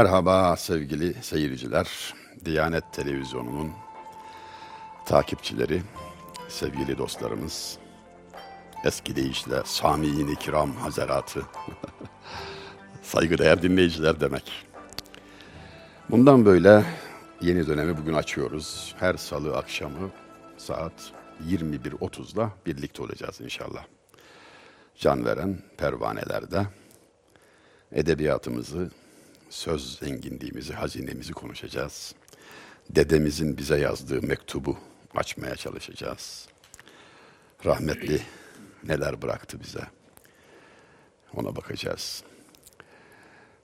Merhaba sevgili seyirciler. Diyanet Televizyonu'nun takipçileri, sevgili dostlarımız, eski deyişle Sami-i Kiram Hazeratı, saygıdeğer dinleyiciler demek. Bundan böyle yeni dönemi bugün açıyoruz. Her salı akşamı saat 21.30'da birlikte olacağız inşallah. Can veren pervanelerde edebiyatımızı, söz zenginliğimizi, hazinemizi konuşacağız. Dedemizin bize yazdığı mektubu açmaya çalışacağız. Rahmetli neler bıraktı bize. Ona bakacağız.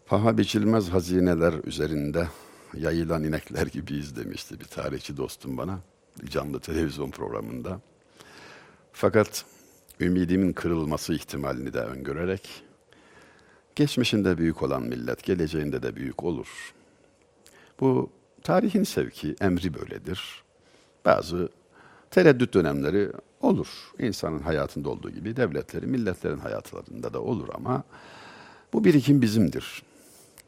Paha biçilmez hazineler üzerinde yayılan inekler gibiyiz demişti bir tarihçi dostum bana canlı televizyon programında. Fakat ümidimin kırılması ihtimalini de öngörerek geçmişinde büyük olan millet geleceğinde de büyük olur. Bu tarihin sevki, emri böyledir. Bazı tereddüt dönemleri olur. İnsanın hayatında olduğu gibi devletlerin, milletlerin hayatlarında da olur ama bu birikim bizimdir.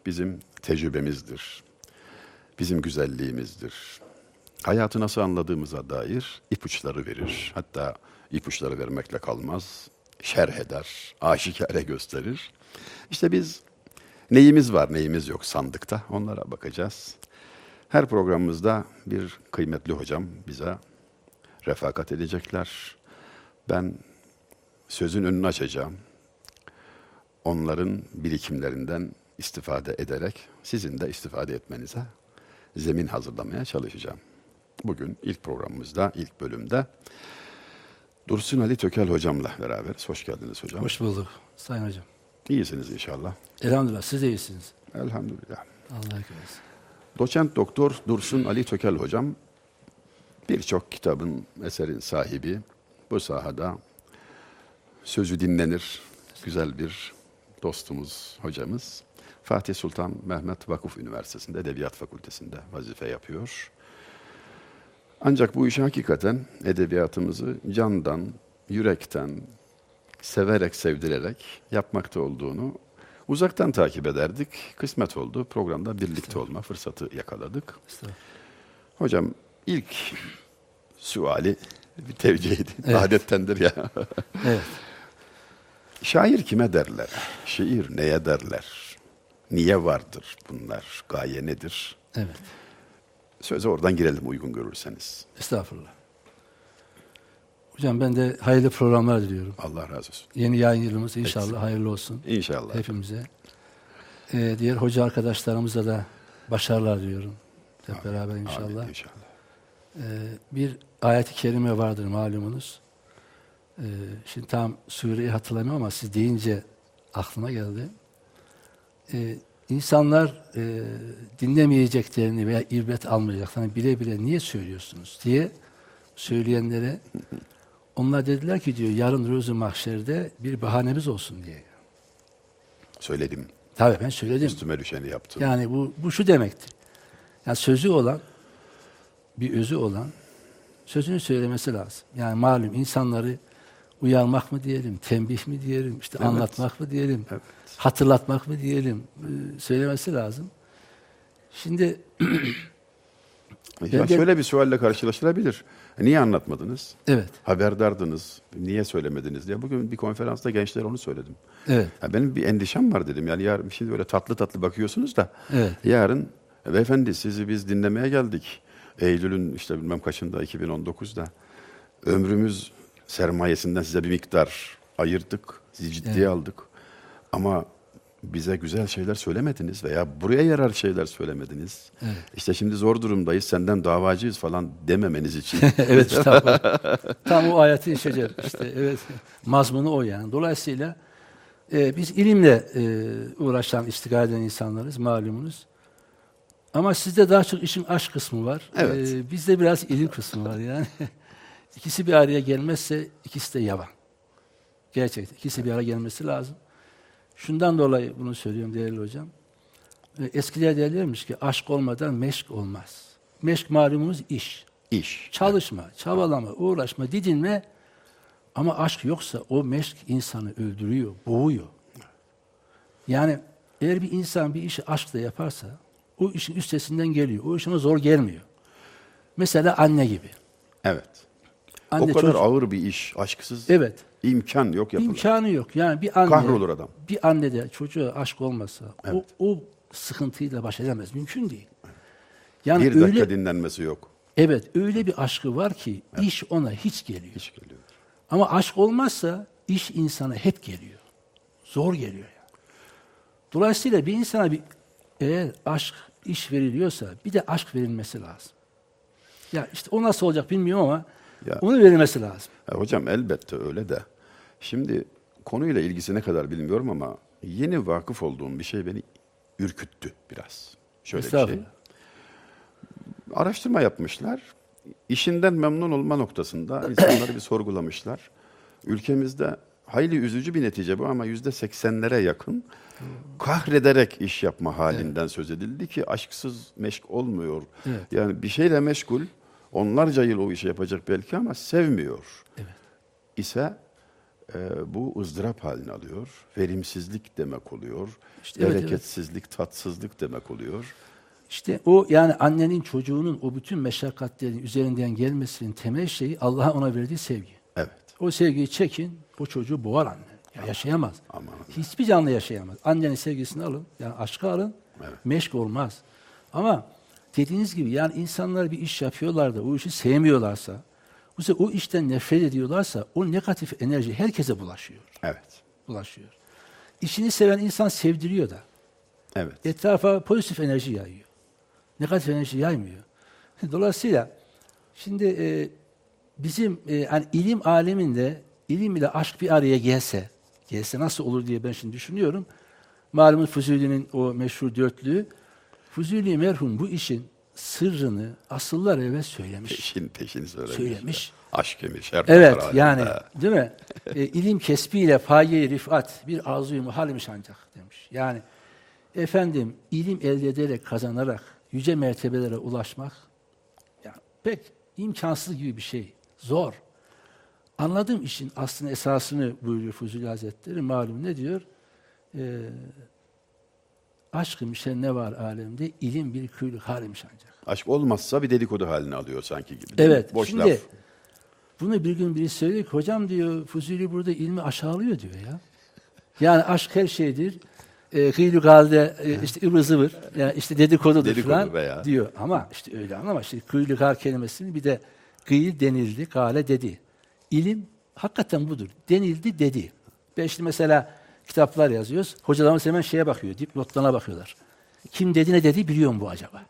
Bizim tecrübemizdir. Bizim güzelliğimizdir. Hayatı nasıl anladığımıza dair ipuçları verir. Hatta ipuçları vermekle kalmaz. Şerh eder, aşikare gösterir. İşte biz neyimiz var, neyimiz yok sandıkta onlara bakacağız. Her programımızda bir kıymetli hocam bize refakat edecekler. Ben sözün önünü açacağım. Onların birikimlerinden istifade ederek sizin de istifade etmenize zemin hazırlamaya çalışacağım. Bugün ilk programımızda, ilk bölümde Dursun Ali Tökel hocamla beraberiz. Hoş geldiniz hocam. Hoş bulduk Sayın Hocam. İyisiniz inşallah. Elhamdülillah siz de iyisiniz. Elhamdülillah. Allah eklesin. Doçent Doktor Dursun Ali Tökel hocam birçok kitabın, eserin sahibi. Bu sahada sözü dinlenir. Güzel bir dostumuz, hocamız. Fatih Sultan Mehmet Vakıf Üniversitesi'nde Edebiyat Fakültesi'nde vazife yapıyor. Ancak bu işi hakikaten edebiyatımızı candan, yürekten, severek, sevdirerek yapmakta olduğunu uzaktan takip ederdik. Kısmet oldu. Programda birlikte olma fırsatı yakaladık. Hocam ilk suali bir tevcih edin. Evet. Adettendir ya. Evet. Şair kime derler? Şiir neye derler? Niye vardır bunlar? Gaye nedir? Evet. Söze oradan girelim uygun görürseniz. Estağfurullah. Hocam ben de hayırlı programlar diliyorum. Allah razı olsun. Yeni yayın yılımız inşallah Eksik. hayırlı olsun İnşallah. hepimize. Ee, diğer hoca arkadaşlarımıza da başarılar diliyorum. Hep beraber inşallah. Amin, inşallah. Ee, bir ayet-i kerime vardır malumunuz. Ee, şimdi tam sureyi hatırlamıyorum ama siz deyince aklıma geldi. Ee, insanlar e, dinlemeyeceklerini veya ibret almayacaklarını bile bile niye söylüyorsunuz diye söyleyenlere onlar dediler ki diyor yarın rüzü mahşerde bir bahanemiz olsun diye. Söyledim. Tabii ben söyledim. Üstüme düşeni yaptım. Yani bu, bu şu demektir. Yani sözü olan, bir özü olan sözünü söylemesi lazım. Yani malum insanları uyarmak mı diyelim, tembih mi diyelim, işte Evet. anlatmak mı diyelim, Evet. hatırlatmak mı diyelim, e, söylemesi lazım. Şimdi Ben şöyle bir sualle karşılaştırabilir. Niye anlatmadınız? evet, Haberdardınız. Niye söylemediniz diye. Bugün bir konferansta gençler onu söyledim. evet, Ya benim bir endişem var dedim. Yani yarın şimdi böyle tatlı tatlı bakıyorsunuz da evet, yarın "E, beyefendi sizi biz dinlemeye geldik. Eylül'ün işte bilmem kaçında 2019'da ömrümüz sermayesinden size bir miktar ayırdık. Sizi ciddiye Evet. aldık. Ama bize güzel şeyler söylemediniz veya buraya yarar şeyler söylemediniz. Evet. İşte şimdi zor durumdayız, senden davacıyız falan dememeniz için. evet tam, tam o ayeti işeceğim işte evet mazmunu o yani. Dolayısıyla e, biz ilimle e, uğraşan, istigal eden insanlarız malumunuz. Ama sizde daha çok işin aşk kısmı var. Evet. E, bizde biraz ilim kısmı var yani. ikisi bir araya gelmezse ikisi de yalan. Gerçekten ikisi bir araya gelmesi lazım. Şundan dolayı bunu söylüyorum değerli hocam. E, eskiler derlermiş ki aşk olmadan meşk olmaz. Meşk malumunuz iş. İş. Çalışma, çabalama, uğraşma, didinme Ama aşk yoksa o meşk insanı öldürüyor, boğuyor. Yani eğer bir insan bir işi aşkla yaparsa o işin üstesinden geliyor. O iş ona zor gelmiyor. Mesela anne gibi. Evet. Anne o kadar çocuk- ağır bir iş aşksız Evet. İmkan yok yapılır. İmkanı yok. Yani bir anne Kahrolur adam. bir anne de çocuğa aşk olmasa Evet. o, o sıkıntıyla baş edemez. Mümkün değil. Yani bir öyle dakika dinlenmesi yok. evet öyle bir aşkı var ki iş ona hiç geliyor. Hiç geliyor. Ama aşk olmazsa iş insana hep geliyor. Zor geliyor. Yani. Dolayısıyla bir insana bir eğer aşk iş veriliyorsa bir de aşk verilmesi lazım. Ya işte o nasıl olacak bilmiyorum ama Ya. onu verilmesi lazım. Ya hocam elbette öyle de. Şimdi konuyla ilgisi ne kadar bilmiyorum ama yeni vakıf olduğum bir şey beni ürküttü biraz. Şöyle bir şey. Araştırma yapmışlar. İşinden memnun olma noktasında insanları bir sorgulamışlar. Ülkemizde hayli üzücü bir netice bu ama yüzde seksenlere yakın kahrederek iş yapma halinden söz edildi ki aşksız meşk olmuyor. Evet. Yani bir şeyle meşgul, onlarca yıl o işi yapacak belki ama sevmiyor. Evet. ise e, bu ızdırap halini alıyor. Verimsizlik demek oluyor. İşte evet, evet. bereketsizlik, tatsızlık demek oluyor. İşte o yani annenin çocuğunun o bütün meşakkatlerin üzerinden gelmesinin temel şeyi Allah'a ona verdiği sevgi. Evet. O sevgiyi çekin, o çocuğu boğar anne. Ya yaşayamaz. Aman. Hiçbir canlı yaşayamaz. Annenin sevgisini alın, yani aşkı alın, Evet. meşk olmaz. Ama dediğiniz gibi yani insanlar bir iş yapıyorlar da o işi sevmiyorlarsa, o işten nefret ediyorlarsa o negatif enerji herkese bulaşıyor. Evet. Bulaşıyor. İşini seven insan sevdiriyor da. Evet. Etrafa pozitif enerji yayıyor. Negatif enerji yaymıyor. Dolayısıyla şimdi e, bizim e, hani ilim aleminde ilim ile aşk bir araya gelse, gelse nasıl olur diye ben şimdi düşünüyorum. Malumunuz Fuzuli'nin o meşhur dörtlüğü. Fuzuli merhum bu işin sırrını asıllar evvel söylemiş. Peşin peşini söylemiş. Söylemiş. Aşk emiş her Evet yani değil mi? E, ilim kesbiyle faye rifat bir arzuyu muhalmiş ancak demiş. Yani efendim ilim elde ederek kazanarak yüce mertebelere ulaşmak yani pek imkansız gibi bir şey. Zor. Anladığım işin aslında esasını buyuruyor Fuzuli Hazretleri. Malum ne diyor? Ee, aşkım işte ne var alemde? İlim bir küllük halimiş ancak. Aşk olmazsa bir dedikodu halini alıyor sanki gibi. Evet. Boş şimdi laf. bunu bir gün biri söylüyor ki hocam diyor Fuzuli burada ilmi aşağılıyor diyor ya. Yani aşk her şeydir. E, Gıylü galde e, işte ıvır zıvır yani işte dedikodudur Dedikodu falan veya- diyor. Ama işte öyle anlama işte gıylü gal kelimesini bir de gıyl denildi, gale dedi. İlim hakikaten budur. Denildi dedi. Ben işte mesela kitaplar yazıyoruz. Hocalarımız hemen şeye bakıyor, dipnotlarına bakıyorlar. Kim dedi ne dedi biliyor mu bu acaba?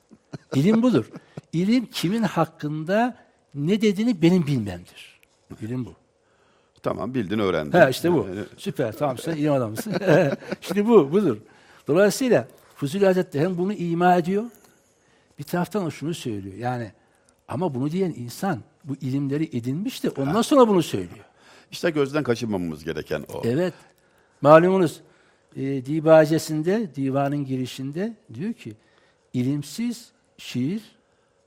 İlim budur. İlim kimin hakkında ne dediğini benim bilmemdir. İlim bu. Tamam bildin öğrendin. Ha işte bu. Yani Süper. Tamam sen ilim adamısın. Şimdi bu budur. Dolayısıyla Fuzuli Hazretleri hem bunu ima ediyor, bir taraftan da şunu söylüyor. Yani ama bunu diyen insan bu ilimleri edinmiş de ondan sonra bunu söylüyor. İşte gözden kaçırmamamız gereken o. Evet. Malumunuz e, dibacesinde, divanın girişinde diyor ki ilimsiz şiir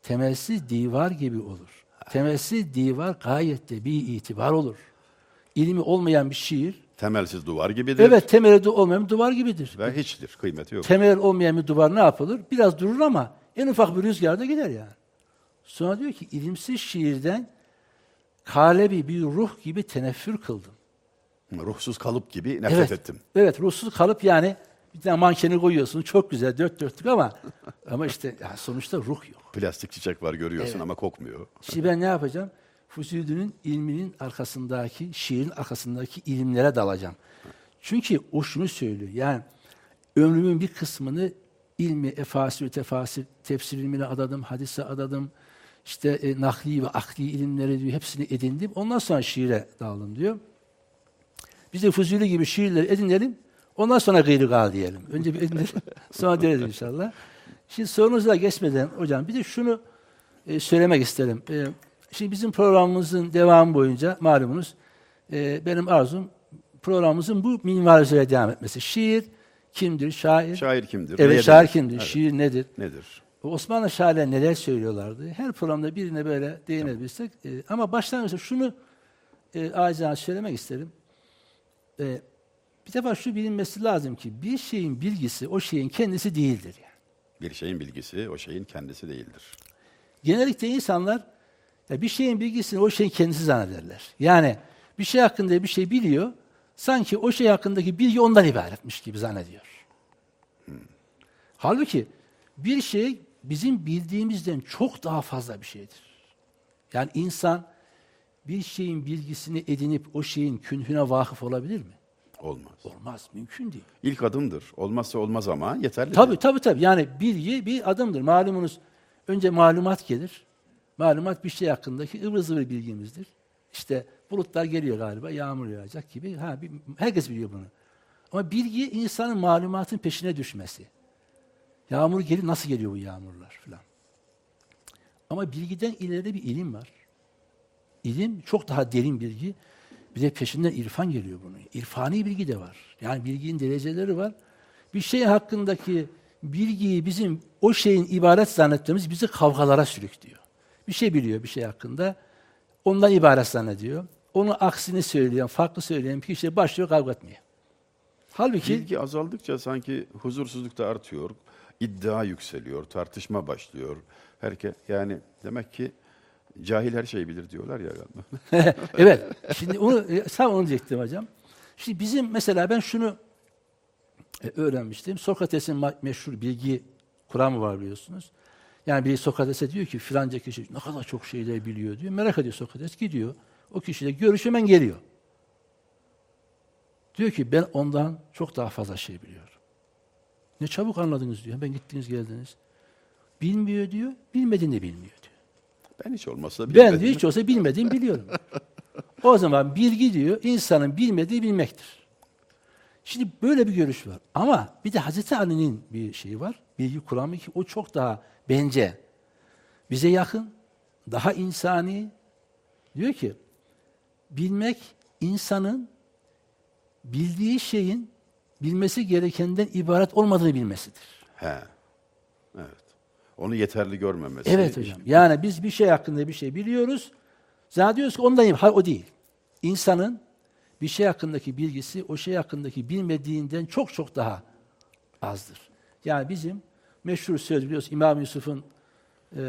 temelsiz divar gibi olur. Temelsiz divar gayet de bir itibar olur. İlmi olmayan bir şiir, Temelsiz duvar gibidir. evet temeli de olmayan bir duvar gibidir. Ve hiçtir. Kıymeti yok. Temel olmayan bir duvar ne yapılır? Biraz durur ama en ufak bir rüzgarda gider yani. Sonra diyor ki ilimsiz şiirden kalebi bir ruh gibi teneffür kıldım. Ruhsuz kalıp gibi nefret evet. ettim. Evet, ruhsuz kalıp yani bir tane mankeni koyuyorsun. Çok güzel, dört dörtlük ama ama işte ya sonuçta ruh yok. Plastik çiçek var görüyorsun Evet. ama kokmuyor. Şimdi ben ne yapacağım? Fusuli'nin ilminin arkasındaki, şiirin arkasındaki ilimlere dalacağım. Çünkü o şunu söylüyor. Yani ömrümün bir kısmını ilmi, efasir, tefasir, tefsir ilmine adadım, hadise adadım. İşte e, nakli ve akli ilimleri diyor, hepsini edindim. Ondan sonra şiire daldım diyor. Biz de Fuzuli gibi şiirleri edinelim. Ondan sonra gıyrı gal diyelim. Önce bir edinelim. sonra deriz inşallah. Şimdi sorunuza geçmeden hocam bir de şunu e, söylemek isterim. E, şimdi bizim programımızın devamı boyunca malumunuz e, benim arzum programımızın bu minval üzere devam etmesi. Şiir kimdir? Şair. Şair kimdir? Evet Neye şair kimdir? Evet. Şiir nedir? Nedir? Osmanlı şairler neler söylüyorlardı? Her programda birine böyle değinebilsek. e, ama başlangıçta şunu e, acizane söylemek isterim. E, bir defa şu bilinmesi lazım ki bir şeyin bilgisi o şeyin kendisi değildir. Yani. Bir şeyin bilgisi o şeyin kendisi değildir. Genellikle insanlar ya bir şeyin bilgisini o şeyin kendisi zannederler. Yani bir şey hakkında bir şey biliyor, sanki o şey hakkındaki bilgi ondan ibaretmiş gibi zannediyor. Halbuki bir şey bizim bildiğimizden çok daha fazla bir şeydir. Yani insan bir şeyin bilgisini edinip o şeyin künhüne vakıf olabilir mi? Olmaz. Olmaz, mümkün değil. İlk adımdır. Olmazsa olmaz ama yeterli. Tabii tabii tabii. Yani bilgi bir adımdır. Malumunuz önce malumat gelir. Malumat bir şey hakkındaki ıvır zıvır bilgimizdir. İşte bulutlar geliyor galiba, yağmur yağacak gibi. Ha, bir, herkes biliyor bunu. Ama bilgi insanın malumatın peşine düşmesi. Yağmur gelir, nasıl geliyor bu yağmurlar falan. Ama bilgiden ileride bir ilim var. İlim çok daha derin bilgi. Bir de peşinden irfan geliyor bunun. İrfani bilgi de var. Yani bilginin dereceleri var. Bir şey hakkındaki bilgiyi bizim o şeyin ibaret zannettiğimiz bizi kavgalara sürüklüyor. Bir şey biliyor bir şey hakkında. Ondan ibaret zannediyor. Onun aksini söyleyen, farklı söyleyen bir kişi başlıyor kavga etmeye. Halbuki Bilgi azaldıkça sanki huzursuzluk da artıyor. iddia yükseliyor, tartışma başlıyor. Herke yani demek ki cahil her şeyi bilir diyorlar ya galiba. evet. Şimdi onu e, tam onu diyecektim hocam. Şimdi bizim mesela ben şunu e, öğrenmiştim. Sokrates'in meşhur bilgi kuramı var biliyorsunuz. Yani bir Sokrates'e diyor ki filanca kişi ne kadar çok şeyler biliyor diyor. Merak ediyor Sokrates gidiyor. O kişiyle görüşüyor hemen geliyor. Diyor ki ben ondan çok daha fazla şey biliyorum. Ne çabuk anladınız diyor. Ben gittiniz geldiniz. Bilmiyor diyor. Bilmediğini bilmiyor. Ben hiç olmazsa Ben bilmedim. diyor hiç olsa bilmediğimi biliyorum. o zaman bilgi diyor insanın bilmediği bilmektir. Şimdi böyle bir görüş var. Ama bir de Hazreti Ali'nin bir şeyi var. Bilgi kuramı ki o çok daha bence bize yakın, daha insani. Diyor ki bilmek insanın bildiği şeyin bilmesi gerekenden ibaret olmadığını bilmesidir. He. Evet. Onu yeterli görmemesi. Evet hocam. Yani biz bir şey hakkında bir şey biliyoruz. Zannediyoruz ki ondan Hayır o değil. İnsanın bir şey hakkındaki bilgisi o şey hakkındaki bilmediğinden çok çok daha azdır. Yani bizim meşhur söz biliyoruz İmam Yusuf'un e,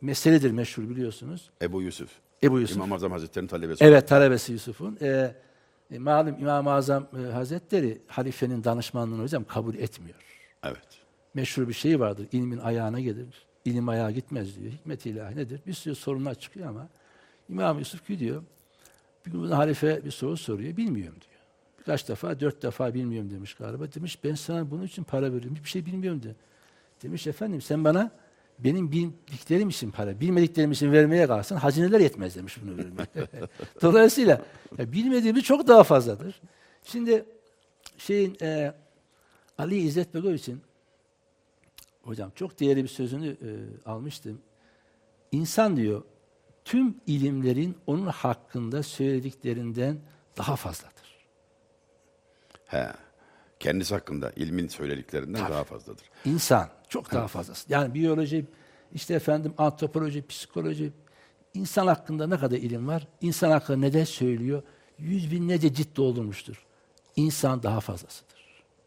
meseledir meşhur biliyorsunuz. Ebu Yusuf. Ebu Yusuf. İmam Azam Hazretleri'nin talebesi. Evet talebesi Yusuf'un. E, e, malum İmam-ı Azam e, Hazretleri halifenin danışmanlığını hocam kabul etmiyor. Evet. Meşhur bir şey vardır. İlmin ayağına gelir. İlim ayağa gitmez diyor. Hikmet ilahi nedir? Bir sürü sorunlar çıkıyor ama İmam Yusuf gidiyor. Bir gün halife bir soru soruyor. Bilmiyorum diyor. Birkaç defa, dört defa bilmiyorum demiş galiba. Demiş ben sana bunun için para veriyorum. Hiçbir şey bilmiyorum de. Demiş efendim sen bana benim bildiklerim için para, bilmediklerim için vermeye kalsın hazineler yetmez demiş bunu vermeye. Dolayısıyla ya bilmediğimiz çok daha fazladır. Şimdi şeyin e, Ali İzzet Begoviç'in Hocam çok değerli bir sözünü e, almıştım. İnsan diyor, tüm ilimlerin onun hakkında söylediklerinden daha fazladır. He. Kendisi hakkında ilmin söylediklerinden Tabii. daha fazladır. İnsan çok daha fazlası. Yani biyoloji, işte efendim antropoloji, psikoloji, insan hakkında ne kadar ilim var? İnsan hakkında ne de söylüyor? Yüz binlerce cilt doldurmuştur. İnsan daha fazlasıdır.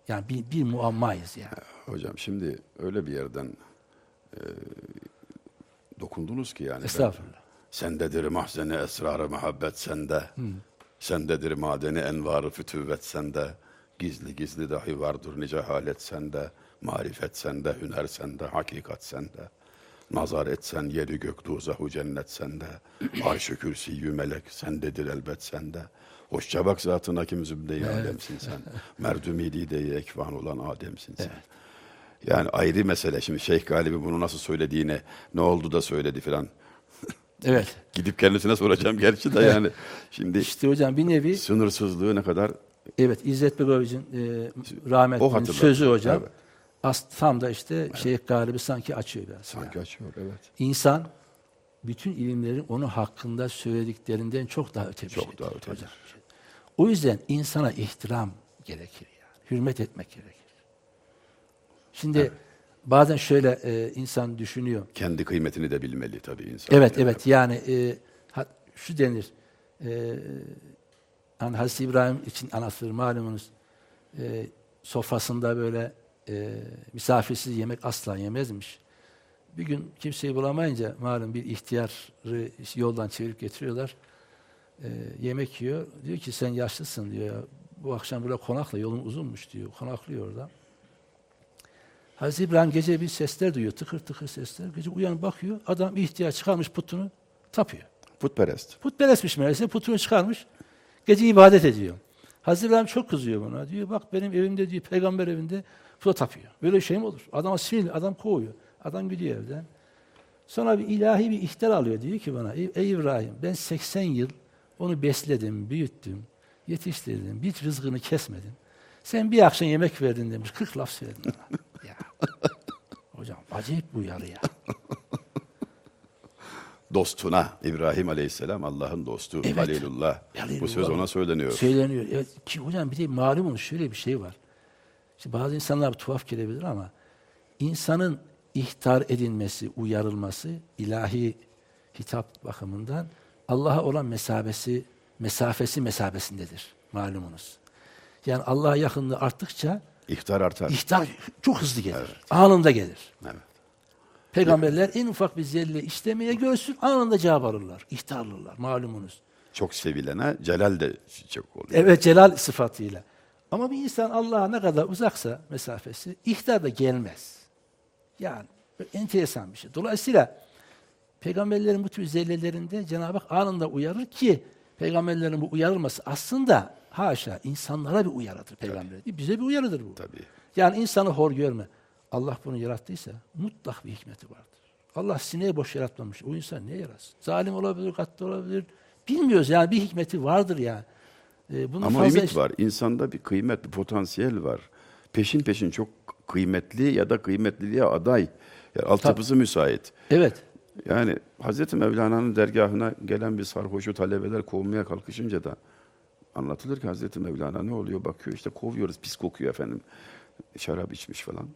Yani bir, bir muammayız yani. Hocam şimdi öyle bir yerden e, dokundunuz ki yani. ben- Estağfurullah. Sendedir mahzeni esrarı muhabbet sende. Sendedir madeni envarı fütüvvet sende. Gizli gizli dahi vardır nice halet sende. Marifet sende, hüner sende, hakikat sende. Nazar etsen yeri gök duzahu cennet sende. Arş-ı kürsiyü melek sendedir elbet sende. Hoşça bak zatına kim zübde-i alemsin sen. Merdümidi de ekvan olan Adem'sin sen. Yani ayrı mesele. Şimdi Şeyh Galibi bunu nasıl söylediğine, ne oldu da söyledi filan. Evet. Gidip kendisine soracağım gerçi de yani. Şimdi İşte hocam bir nevi sınırsızlığı ne kadar Evet, İzzet Begoviç'in e, hatırladı. sözü hocam. Evet. As, tam da işte Şeyh Galibi sanki açıyor biraz. sanki açıyor evet. İnsan bütün ilimlerin onun hakkında söylediklerinden çok daha öte bir Çok şeydir daha ötedir. hocam. O yüzden insana ihtiram gerekir yani. Hürmet etmek gerekir. Şimdi bazen şöyle e, insan düşünüyor. Kendi kıymetini de bilmeli tabii insan. Evet, evet. Yani e, ha- şu denir. e, hani Hazreti İbrahim için anlatılır malumunuz. E, sofrasında böyle e, misafirsiz yemek asla yemezmiş. Bir gün kimseyi bulamayınca malum bir ihtiyarı yoldan çevirip getiriyorlar. E, yemek yiyor. Diyor ki sen yaşlısın diyor. Ya, bu akşam burada konakla yolun uzunmuş diyor. Konaklıyor orada. Hazreti İbrahim gece bir sesler duyuyor. Tıkır tıkır sesler. Gece uyanıp bakıyor. Adam ihtiyaç çıkarmış putunu tapıyor. Putperest. Putperestmiş meğerse putunu çıkarmış. Gece ibadet ediyor. Hazreti İbrahim çok kızıyor buna. Diyor bak benim evimde diyor peygamber evinde puta tapıyor. Böyle şey mi olur? Adama sinirli, adam kovuyor. Adam gidiyor evden. Sonra bir ilahi bir ihtar alıyor. Diyor ki bana ey İbrahim ben 80 yıl onu besledim, büyüttüm, yetiştirdim. Bir rızkını kesmedim. Sen bir akşam yemek verdin demiş. 40 laf söyledin ona. ya. Hocam acayip bu yarı ya. Dostuna İbrahim Aleyhisselam Allah'ın dostu Evet. Halilullah. Halilullah. Bu söz ona söyleniyor. Söyleniyor. Evet, ki hocam bir de malumunuz şöyle bir şey var. İşte bazı insanlar tuhaf gelebilir ama insanın ihtar edilmesi, uyarılması ilahi hitap bakımından Allah'a olan mesabesi, mesafesi mesabesindedir malumunuz. Yani Allah'a yakınlığı arttıkça İhtar artar. ihtar çok hızlı gelir. Anında gelir. Evet. Peygamberler en ufak bir zelle istemeye görsün anında cevap alırlar. İhtarlılar malumunuz. Çok sevilene celal de çok oluyor. Evet celal sıfatıyla. Ama bir insan Allah'a ne kadar uzaksa mesafesi ihtar da gelmez. Yani enteresan bir şey. Dolayısıyla peygamberlerin bu tür zellelerinde Cenab-ı Hak anında uyarır ki peygamberlerin bu uyarılması aslında haşa insanlara bir uyarıdır peygamber. Bize bir uyarıdır bu. Tabii. Yani insanı hor görme. Allah bunu yarattıysa mutlak bir hikmeti vardır. Allah sineği boş yaratmamış. O insan ne yaratsın? Zalim olabilir, katlı olabilir. Bilmiyoruz yani bir hikmeti vardır yani. Ee, bunun Ama fazla ümit iş- var. İnsanda bir kıymet, bir potansiyel var. Peşin peşin çok kıymetli ya da kıymetliliğe aday. Yani altyapısı müsait. Evet. Yani Hazreti Mevlana'nın dergahına gelen bir sarhoşu talebeler kovmaya kalkışınca da anlatılır ki Hazreti Mevlana ne oluyor bakıyor işte kovuyoruz pis kokuyor efendim. Şarap içmiş falan.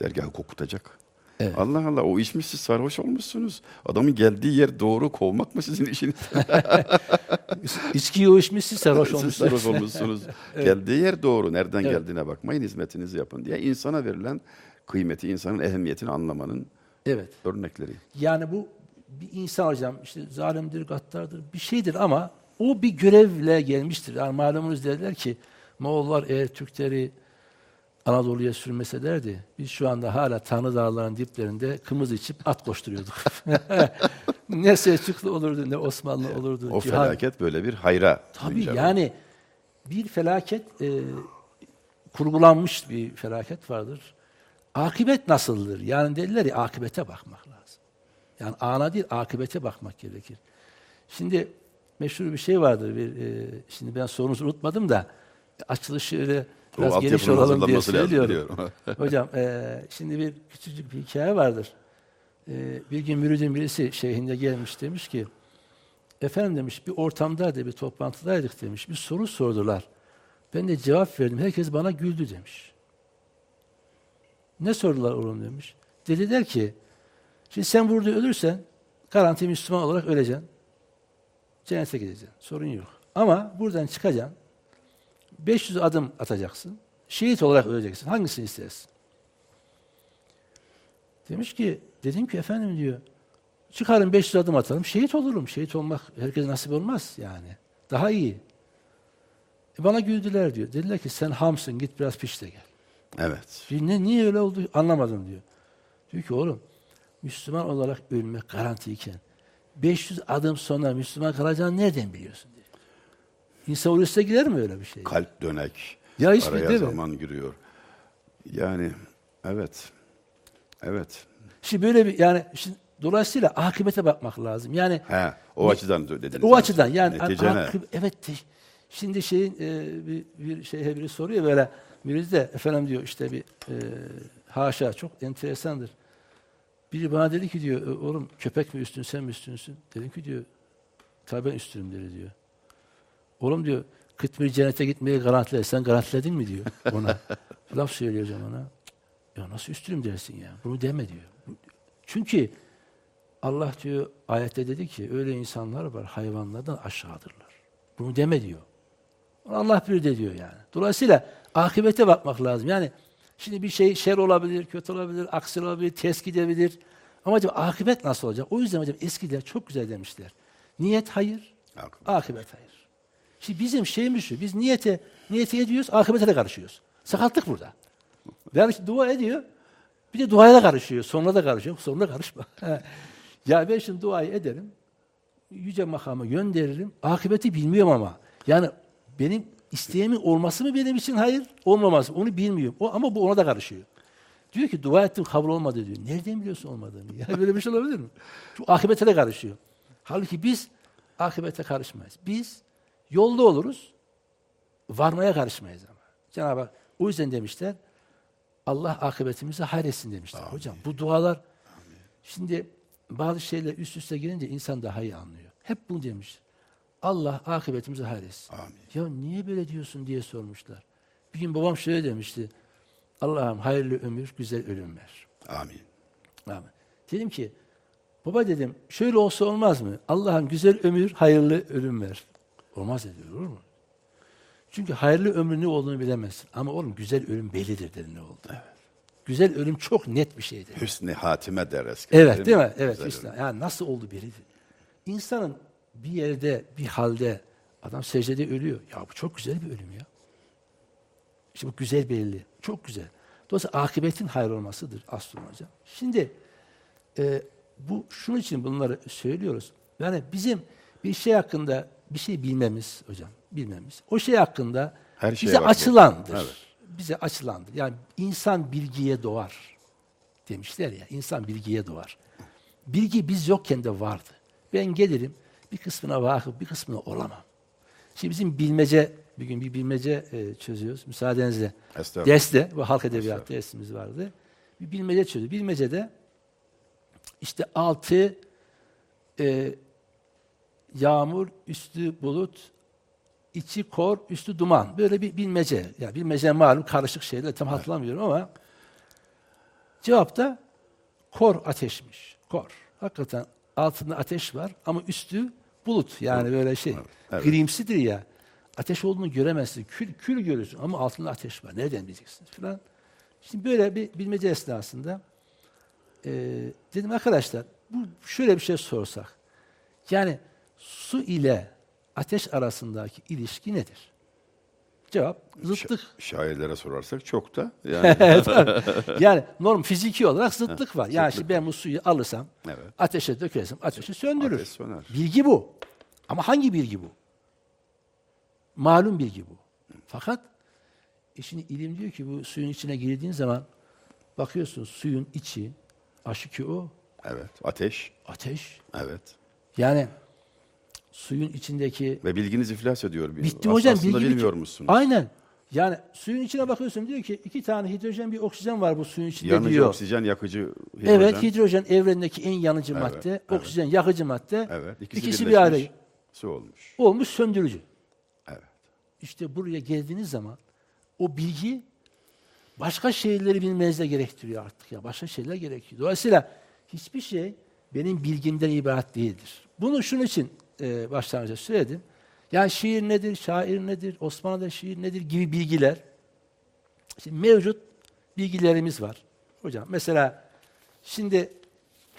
Dergahı kokutacak. Evet. Allah Allah o içmiş siz sarhoş olmuşsunuz. Adamın geldiği yer doğru kovmak mı sizin işiniz? İçkiyi içmişsin sarhoş Siz olmuşsun. sarhoş olmuşsunuz. Geldiği yer doğru. Nereden geldiğine bakmayın, hizmetinizi yapın diye insana verilen kıymeti, insanın ehemmiyetini anlamanın Evet. örnekleri. Yani bu bir insan hocam işte zalimdir, gaddardır bir şeydir ama o bir görevle gelmiştir. Yani malumunuz dediler ki Moğollar eğer Türkleri Anadolu'ya sürmeselerdi biz şu anda hala Tanrı Dağları'nın diplerinde kımız içip at koşturuyorduk. ne Selçuklu olurdu ne Osmanlı olurdu. O Cihan- felaket böyle bir hayra. Tabii yani bir felaket e, kurgulanmış bir felaket vardır. Akıbet nasıldır? Yani dediler ya akıbete bakmak lazım. Yani ana değil akıbete bakmak gerekir. Şimdi meşhur bir şey vardır. Bir, e, şimdi ben sorunuzu unutmadım da açılışı öyle O biraz geniş altyapının olalım diye lazım söylüyorum. Hocam e, şimdi bir küçücük bir hikaye vardır. E, bir gün müridin birisi şeyhinde gelmiş demiş ki efendim demiş bir ortamdaydı bir toplantıdaydık demiş bir soru sordular. Ben de cevap verdim. Herkes bana güldü demiş. Ne sordular oğlum demiş. Dediler ki şimdi sen burada ölürsen garanti Müslüman olarak öleceksin. Cennete gideceksin. Sorun yok. Ama buradan çıkacaksın. 500 adım atacaksın. Şehit olarak öleceksin. Hangisini istersin? Demiş ki, dedim ki efendim diyor, çıkarım 500 adım atarım, şehit olurum. Şehit olmak herkes nasip olmaz yani. Daha iyi. E bana güldüler diyor. Dediler ki sen hamsın git biraz piş de gel. Evet. Ne, niye öyle oldu anlamadım diyor. Diyor ki oğlum Müslüman olarak ölmek garantiyken 500 adım sonra Müslüman kalacağını nereden biliyorsun diyor. İnsan ölürse gider mi öyle bir şey? Kalp dönek. Ya hiç mi, araya değil mi? zaman giriyor. Yani evet. Evet. Şimdi böyle bir yani şimdi, dolayısıyla akıbete bakmak lazım. Yani He, o açıdan dediniz. o açıdan yani akıb- evet şimdi şeyin e, bir, bir şey biri soruyor böyle biri de efendim diyor işte bir e, haşa çok enteresandır. Biri bana dedi ki diyor "E, oğlum köpek mi üstün sen mi üstünsün? Dedim ki diyor tabii ben üstünüm dedi diyor. Oğlum diyor kıtmir cennete gitmeye garantiler. Sen garantiledin mi diyor ona. Laf söyleyeceğim ona. Ya nasıl üstünüm dersin ya? Bunu deme diyor. Çünkü Allah diyor ayette dedi ki öyle insanlar var hayvanlardan aşağıdırlar. Bunu deme diyor. Allah bir de diyor yani. Dolayısıyla akibete bakmak lazım. Yani şimdi bir şey şer olabilir, kötü olabilir, aksi olabilir, ters gidebilir. Ama hocam akibet nasıl olacak? O yüzden hocam eskiler çok güzel demişler. Niyet hayır, Akibet. akibet hayır. Şimdi bizim şeyimiz şu, biz niyete, niyete ediyoruz, akibete de karışıyoruz. Sakatlık burada. Yani işte dua ediyor, bir de duaya da karışıyor, sonra da karışıyor, sonra karışma. ya ben şimdi duayı ederim, yüce makama gönderirim, akıbeti bilmiyorum ama. Yani benim isteğimin olması mı benim için hayır, olmaması onu bilmiyorum. O, ama bu ona da karışıyor. Diyor ki dua ettim kabul olmadı diyor. Nereden biliyorsun olmadığını? Yani böyle bir şey olabilir mi? Şu akıbete de karışıyor. Halbuki biz akıbete karışmayız. Biz yolda oluruz, varmaya karışmayız ama. Cenab-ı Hak o yüzden demişler, Allah akıbetimizi hayretsin demişler. Hocam bu dualar, şimdi bazı şeyler üst üste gelince insan daha iyi anlıyor. Hep bunu demiş. Allah akıbetimizi hayretsin. Amin. Ya niye böyle diyorsun diye sormuşlar. Bir gün babam şöyle demişti. Allah'ım hayırlı ömür, güzel ölüm ver. Amin. Amin. Dedim ki, baba dedim, şöyle olsa olmaz mı? Allah'ım güzel ömür, hayırlı ölüm ver. Olmaz dedi, olur mu? Çünkü hayırlı ömrün ne olduğunu bilemezsin. Ama oğlum güzel ölüm bellidir dedi ne oldu. Güzel ölüm çok net bir şeydir. Hüsnü hatime der eskiler. Evet değil mi? Evet Güzel İslam. Yani nasıl oldu bellidir. İnsanın bir yerde, bir halde adam secdede ölüyor. Ya bu çok güzel bir ölüm ya. İşte bu güzel belli. Çok güzel. Dolayısıyla akıbetin hayır olmasıdır aslında hocam. Şimdi e, bu şunun için bunları söylüyoruz. Yani bizim bir şey hakkında bir şey bilmemiz hocam, bilmemiz. O şey hakkında Her bize var bu. açılandır. Evet. Bize açılandır. Yani insan bilgiye doğar demişler ya. İnsan bilgiye doğar. Bilgi biz yokken de vardı. Ben gelirim bir kısmına vakıf, bir kısmına olamam. Şimdi bizim bilmece, bir gün bir bilmece e, çözüyoruz. Müsaadenizle. Derste, bu halk edebiyatı dersimiz vardı. Bir bilmece çözüyor. Bilmecede işte altı e, yağmur, üstü bulut, içi kor, üstü duman. Böyle bir bilmece. Ya bilmece malum karışık şeyler tam hatırlamıyorum ama cevapta kor ateşmiş. Kor. Hakikaten altında ateş var ama üstü bulut. Yani böyle şey. evet. Grimsidir ya. Ateş olduğunu göremezsin. Kül, kül görürsün ama altında ateş var. Nereden bileceksin falan. Şimdi böyle bir bilmece esnasında e, dedim arkadaşlar bu şöyle bir şey sorsak. Yani su ile ateş arasındaki ilişki nedir? Cevap zıtlık. Şa- şairlere sorarsak çok da yani yani norm fiziki olarak zıtlık var. Yani şimdi ben bu suyu alırsam, Evet. ateşe dökersem ateşi söndürür. Ateş söner. Bilgi bu. Ama hangi bilgi bu? Malum bilgi bu. Fakat e şimdi ilim diyor ki bu suyun içine girdiğin zaman bakıyorsun suyun içi aşıkı o evet ateş ateş. evet Yani suyun içindeki ve bilginiz iflas ediyor. Bitti As- hocam. Aslında bilgi bilmiyor bitti. musunuz? Aynen. Yani suyun içine bakıyorsun diyor ki iki tane hidrojen bir oksijen var bu suyun içinde Yanıcı diyor. oksijen, yakıcı hidrojen. Evet hidrojen evrendeki en yanıcı Evet, madde, evet. oksijen yakıcı madde. Evet. İkisi, İkisi bir araya Su olmuş. olmuş söndürücü. Evet. İşte buraya geldiğiniz zaman o bilgi başka şeyleri bilmenize gerektiriyor artık ya. Başka şeyler gerekiyor. Dolayısıyla hiçbir şey benim bilgimden ibaret değildir. Bunu şunun için e, başlangıçta söyledim. Yani şiir nedir, şair nedir, Osmanlı'da şiir nedir gibi bilgiler. Şimdi mevcut bilgilerimiz var. Hocam mesela şimdi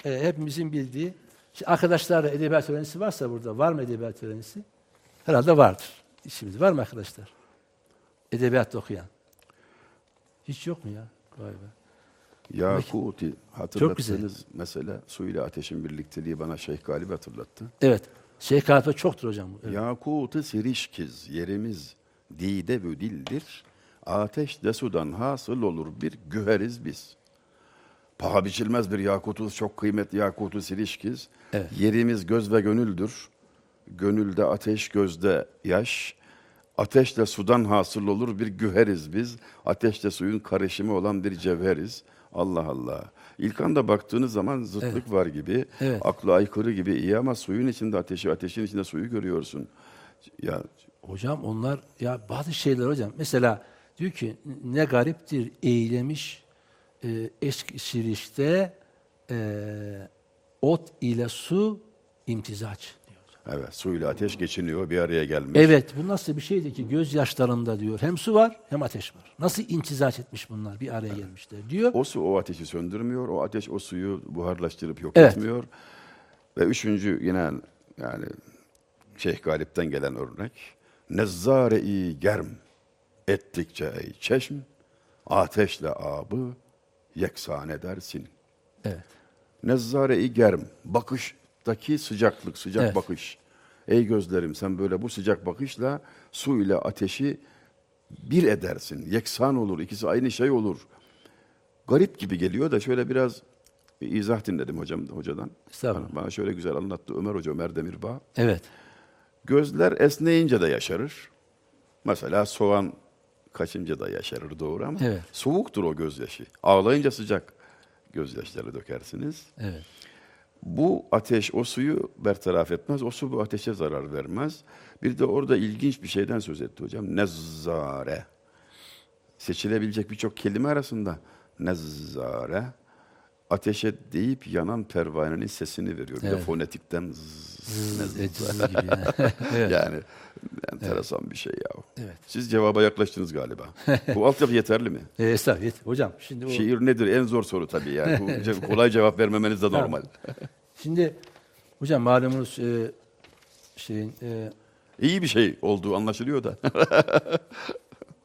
e, hepimizin bildiği, şimdi arkadaşlar edebiyat öğrencisi varsa burada, var mı edebiyat öğrencisi? Herhalde vardır. İşimiz var mı arkadaşlar? Edebiyat okuyan. Hiç yok mu ya? Vay be. Yakuti güzel. hatırlattınız mesela su ile ateşin birlikteliği bana Şeyh Galip hatırlattı. Evet. Kahve çoktur hocam. Evet. Yakutu sirişkiz yerimiz dide ve dildir. Ateş de sudan hasıl olur bir güheriz biz. Paha biçilmez bir yakutu çok kıymetli yakutu sirişkiz. Evet. Yerimiz göz ve gönüldür. Gönülde ateş gözde yaş. Ateşle sudan hasıl olur bir güheriz biz. Ateşle suyun karışımı olan bir cevheriz. Allah Allah. İlk anda baktığınız zaman zıtlık var gibi. Evet. Akla aykırı gibi iyi ama suyun içinde ateşi, ateşin içinde suyu görüyorsun. Ya Hocam onlar ya bazı şeyler hocam. Mesela diyor ki ne gariptir eylemiş e, eski şirişte e, ot ile su imtizaç. Evet, su ile ateş geçiniyor, bir araya gelmiş. Evet, bu nasıl bir şeydi ki gözyaşlarında diyor. Hem su var hem ateş var. Nasıl imtizaç etmiş bunlar bir araya gelmişler diyor. O su o ateşi söndürmüyor, o ateş o suyu buharlaştırıp yok Evet. etmiyor. Ve üçüncü yine yani Şeyh Galip'ten gelen örnek. Nezzare-i germ ettikçe ey çeşm, ateşle abı yeksan edersin. Evet. Nezzare-i germ, bakıştaki sıcaklık, sıcak Evet. bakış. Ey gözlerim sen böyle bu sıcak bakışla su ile ateşi bir edersin. Yeksan olur, ikisi aynı şey olur. Garip gibi geliyor da şöyle biraz bir izah dinledim hocam hocadan. Estağfurullah. Bana, bana şöyle güzel anlattı Ömer Hoca, Ömer Demirbağ. Evet. Gözler esneyince de yaşarır. Mesela soğan kaçınca da yaşarır doğru ama Evet. soğuktur o gözyaşı. Ağlayınca sıcak gözyaşları dökersiniz. Evet. Bu ateş o suyu bertaraf etmez. O su bu ateşe zarar vermez. Bir de orada ilginç bir şeyden söz etti hocam. Nezzare. Seçilebilecek birçok kelime arasında nezzare ateşe deyip yanan pervanenin sesini veriyor. Bir de fonetikten zzz, Nezzare. eczi gibi yani. evet. Yani enteresan bir şey ya. Evet. Siz cevaba yaklaştınız galiba. Bu altyapı yeterli mi? E, estağfurullah. Hocam şimdi o, Şiir nedir? En zor soru tabii yani. Bu kolay cevap vermemeniz de normal. şimdi hocam malumunuz e, şeyin e, İyi bir şey olduğu anlaşılıyor da.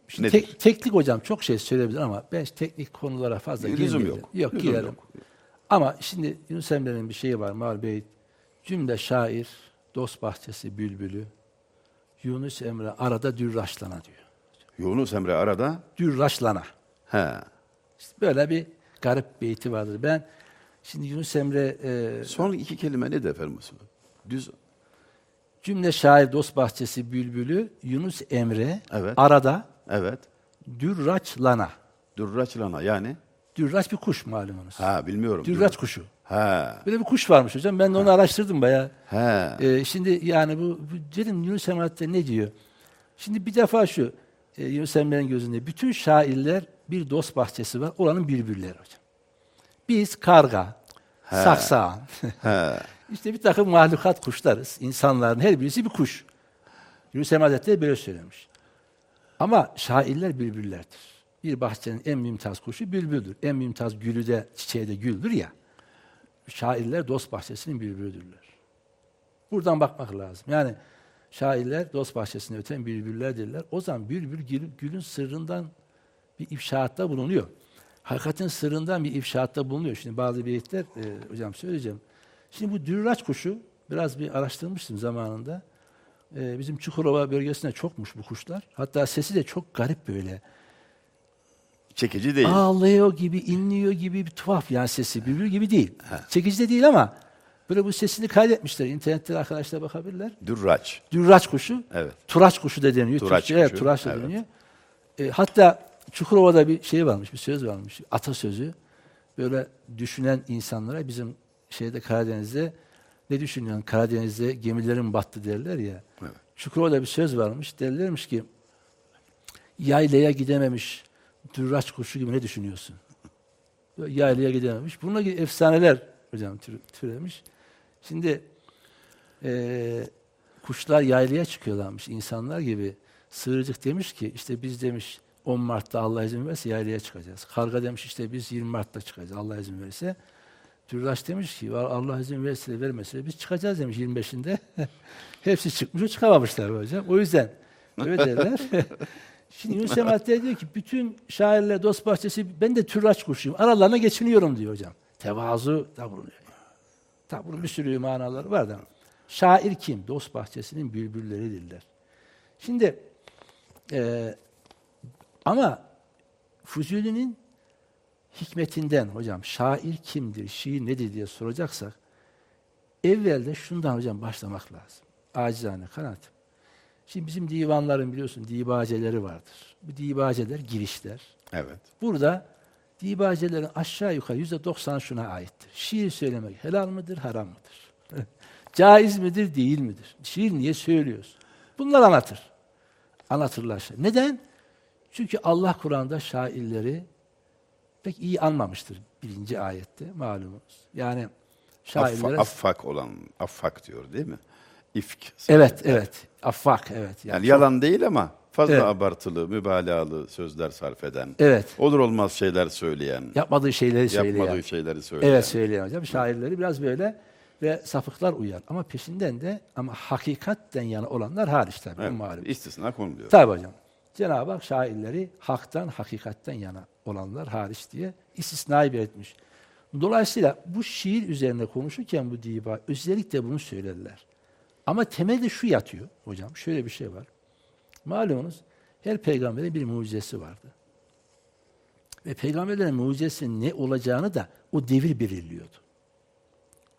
şimdi tek- teknik hocam çok şey söyleyebilir ama ben teknik konulara fazla Lüzum girmeyeceğim. yok. Yok Lüzum girelim. yok. Ama şimdi Yunus Emre'nin bir şeyi var Mal Bey. Cümle şair, dost bahçesi bülbülü, Yunus Emre arada dürraşlana diyor. Yunus Emre arada. Dürraşlana. He. İşte böyle bir garip beyti vardır. Ben şimdi Yunus Emre e, Son iki kelime ne de efendim? Düz. cümle şair dost bahçesi bülbülü Yunus Emre Evet. arada Evet. dürraçlana. Durraçlana yani. Dürraç bir kuş malumunuz. Ha bilmiyorum. Dürraç kuşu. Ha. Böyle bir kuş varmış hocam. Ben de onu araştırdım bayağı. He. Ee, şimdi yani bu, bu dedim Yunus Emre'de ne diyor? Şimdi bir defa şu e, Yunus Emre'nin gözünde bütün şairler bir dost bahçesi var. Oranın bülbülleri hocam. Biz karga, saksağan, He. işte bir takım mahlukat kuşlarız. İnsanların her birisi bir kuş. Yunus Emre Hazretleri böyle söylemiş. Ama şairler bülbüllerdir. Bir bahçenin en mümtaz kuşu bülbüldür. En mümtaz gülü de çiçeği de güldür ya. Şairler dost bahçesinin bülbülüdürler. Buradan bakmak lazım. Yani şairler dost bahçesinde öten bülbüllerdirler. O zaman bülbül gül- gülün sırrından bir ifşaatta bulunuyor. Hakikatin sırrından bir ifşaatta bulunuyor. Şimdi bazı beyitler e, hocam söyleyeceğim. Şimdi bu dürraç kuşu biraz bir araştırmıştım zamanında. E, bizim Çukurova bölgesinde çokmuş bu kuşlar. Hatta sesi de çok garip böyle. Çekici değil. Ağlıyor gibi, inliyor gibi bir tuhaf yani sesi. Bülbül gibi değil. Çekici de değil ama böyle bu sesini kaydetmişler. İnternette arkadaşlar bakabilirler. Dürraç. Dürraç kuşu. Evet. Turaç kuşu da deniyor. Turaç Türkçe, evet, kuşu, turaç da evet. deniyor. E, hatta Çukurova'da bir şey varmış, bir söz varmış. Atasözü. Böyle düşünen insanlara bizim şeyde Karadeniz'de ne düşünüyorsun? Karadeniz'de gemilerin battı derler ya. Evet. Çukurova'da bir söz varmış. Derlermiş ki yaylaya gidememiş dürraç kuşu gibi ne düşünüyorsun? Yaylaya gidememiş. Bununla ilgili efsaneler hocam tür- türemiş. Şimdi eee, kuşlar yaylaya çıkıyorlarmış insanlar gibi. Sığırcık demiş ki işte biz demiş 10 Mart'ta Allah izin verirse yaylaya çıkacağız. Karga demiş işte biz 20 Mart'ta çıkacağız Allah izin verirse. Dürdaş demiş ki "Var Allah izin verirse de vermese de biz çıkacağız demiş 25'inde. Hepsi çıkmış o çıkamamışlar hocam. O yüzden öyle derler. Şimdi Yunus Emre diyor ki bütün şairler dost bahçesi ben de türraç kuşuyum. Aralarına geçiniyorum diyor hocam. Tevazu da bulunuyor. Tabi bunun bir sürü manaları var da. Şair kim? Dost bahçesinin bülbülleridirler. Şimdi eee, ama Fuzuli'nin hikmetinden hocam şair kimdir, şiir nedir diye soracaksak evvelde şundan hocam başlamak lazım. Acizane kanaatim. Şimdi bizim divanların biliyorsun dibaceleri vardır. Bu dibaceler girişler. Evet. Burada dibacelerin aşağı yukarı yüzde doksan şuna aittir. Şiir söylemek helal mıdır, haram mıdır? Caiz midir, değil midir? Şiir niye söylüyoruz? Bunlar anlatır. Anlatırlar. şey. Neden? Çünkü Allah Kur'an'da şairleri pek iyi anmamıştır birinci ayette malumunuz. Yani şairlere... Affa- affak olan, affak diyor değil mi? İfk. evet, evet. Affak, evet. Yani çok- yalan değil ama fazla Evet. abartılı, mübalağalı sözler sarf eden, Evet. olur olmaz şeyler söyleyen, Yapmadığı şeyleri söyleyen. yapmadığı şeyleri söyleyen. Evet söyleyen hocam. Şairleri biraz böyle ve sapıklar uyar. Ama peşinden de ama hakikatten yana olanlar hariç tabii. Evet, malum. istisna konuluyor. Tabii hocam. Cenab-ı Hak şairleri haktan, hakikatten yana olanlar hariç diye istisnai belirtmiş. Dolayısıyla bu şiir üzerine konuşurken bu diba özellikle bunu söylerler. Ama temelde şu yatıyor hocam. Şöyle bir şey var. Malumunuz her peygamberin bir mucizesi vardı. Ve peygamberlerin mucizesinin ne olacağını da o devir belirliyordu.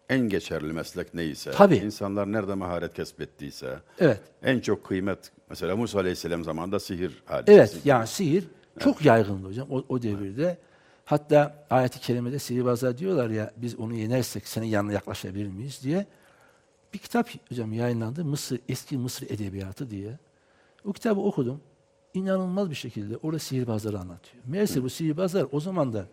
En geçerli meslek neyse, Tabii. insanlar nerede maharet kesbettiyse, Evet. en çok kıymet, mesela Musa Aleyhisselam zamanında sihir hadisesi. Evet, yani sihir çok yaygındı hocam o, o devirde. Hatta ayet-i kerimede sihirbazlar diyorlar ya biz onu yenersek senin yanına yaklaşabilir miyiz diye. Bir kitap hocam yayınlandı. Mısır, eski Mısır edebiyatı diye. O kitabı okudum. İnanılmaz bir şekilde orada sihirbazları anlatıyor. Meğerse bu sihirbazlar o zaman da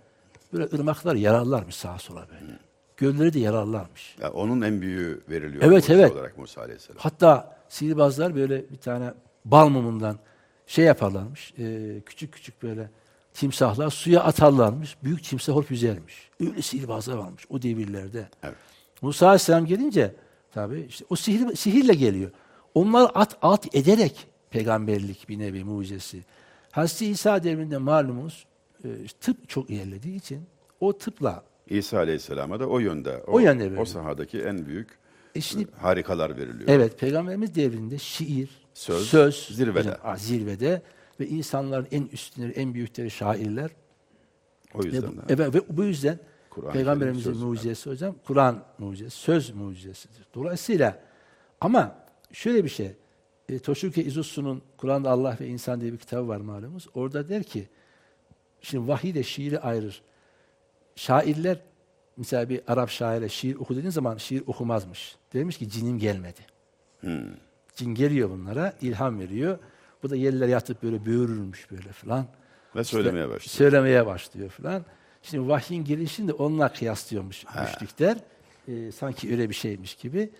böyle ırmaklar yararlarmış sağa sola böyle. Gölleri de yararlarmış. Ya onun en büyüğü veriliyor Evet, mucize evet. olarak Musa Aleyhisselam. Hatta sihirbazlar böyle bir tane bal mumundan şey yaparlarmış. e, küçük küçük böyle timsahlar suya atarlarmış. Büyük timsah olup yüzermiş. Öyle sihirbazlar varmış o devirlerde. Evet. Musa Aleyhisselam gelince tabii işte o sihir, sihirle geliyor. Onlar at at ederek peygamberlik bir nevi mucizesi. Hazreti İsa devrinde malumunuz e, tıp çok ilerlediği için o tıpla İsa Aleyhisselam'a da o yönde, o, O yönde o sahadaki en büyük e şimdi harikalar veriliyor. Evet, Peygamberimiz devrinde şiir, Söz, söz, zirvede. hocam, ah, zirvede ve insanların en üstünleri, en büyükleri şairler. O Ve, yüzden de. evet, ve bu yüzden Peygamberimizin mucizesi hocam, Kur'an mucizesi, söz mucizesidir. Dolayısıyla ama şöyle bir şey, e, Toshiko Izutsu'nun Kur'an'da Allah ve İnsan diye bir kitabı var malumuz. Orada der ki, şimdi vahiy de şiiri ayırır. Şairler, mesela bir Arap şaire şiir oku dediğin zaman şiir okumazmış. Demiş ki cinim gelmedi. Cin geliyor bunlara, ilham veriyor. Bu da yerlere yatıp böyle böğürürmüş böyle falan. Ve söylemeye başlıyor. Söylemeye başlıyor falan. Şimdi vahyin gelişini de onunla kıyaslıyormuş müşrikler. Ee, sanki öyle bir şeymiş gibi.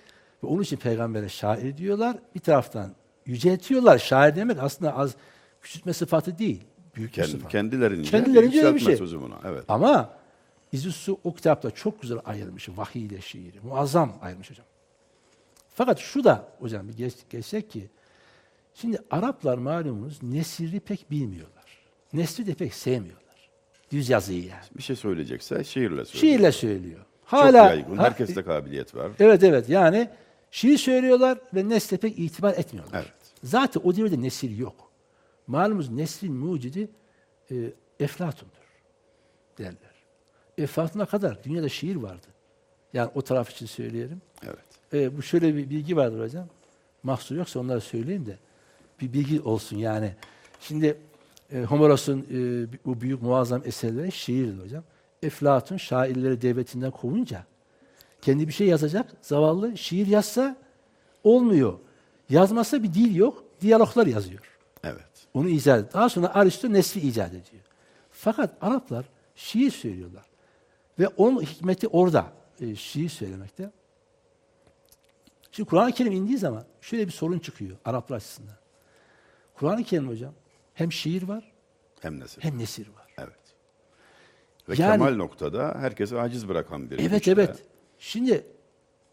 Ve onun için peygambere şair diyorlar. Bir taraftan yüceltiyorlar. Şair demek aslında az küçültme sıfatı değil. Büyük bir Kendi, sıfat. kendilerince, Kendilerince öyle bir şey. sözü buna. Evet. Ama İzüssü o kitapta çok güzel ayırmış vahiy ile şiiri. Muazzam ayırmış hocam. Fakat şu da hocam bir geç, geçsek ki şimdi Araplar malumunuz nesiri pek bilmiyorlar. Nesri de pek sevmiyorlar. Düz yazıyı yani. Bir şey söyleyecekse şiirle söylüyor. Şiirle söylüyor. Çok Hala yaygın. ha- Herkeste kabiliyet var. Evet evet yani şiir söylüyorlar ve nesle pek itibar etmiyorlar. Evet. Zaten o devirde nesil yok. Malumunuz neslin mucidi e, Eflatun'dur derler. Eflatun'a kadar dünyada şiir vardı. Yani o taraf için söyleyelim. Evet. E, bu şöyle bir bilgi vardır hocam. Mahsur yoksa onları söyleyeyim de bir bilgi olsun yani. Şimdi e, Homeros'un e, bu büyük muazzam eserleri şiirdir hocam. Eflatun şairleri devletinden kovunca kendi bir şey yazacak. Zavallı şiir yazsa olmuyor. Yazmasa bir dil yok. Diyaloglar yazıyor. Evet. Onu icat ediyor. Daha sonra Aristo nesli icat ediyor. Fakat Araplar şiir söylüyorlar. Ve onun hikmeti orada. e, şiir söylemekte. Şimdi Kur'an-ı Kerim indiği zaman şöyle bir sorun çıkıyor Araplar açısından. Kur'an-ı Kerim hocam hem şiir var Hem nesir. hem nesir var. Evet. Ve Yani- kemal noktada herkesi aciz bırakan bir Evet güçte. evet. Şimdi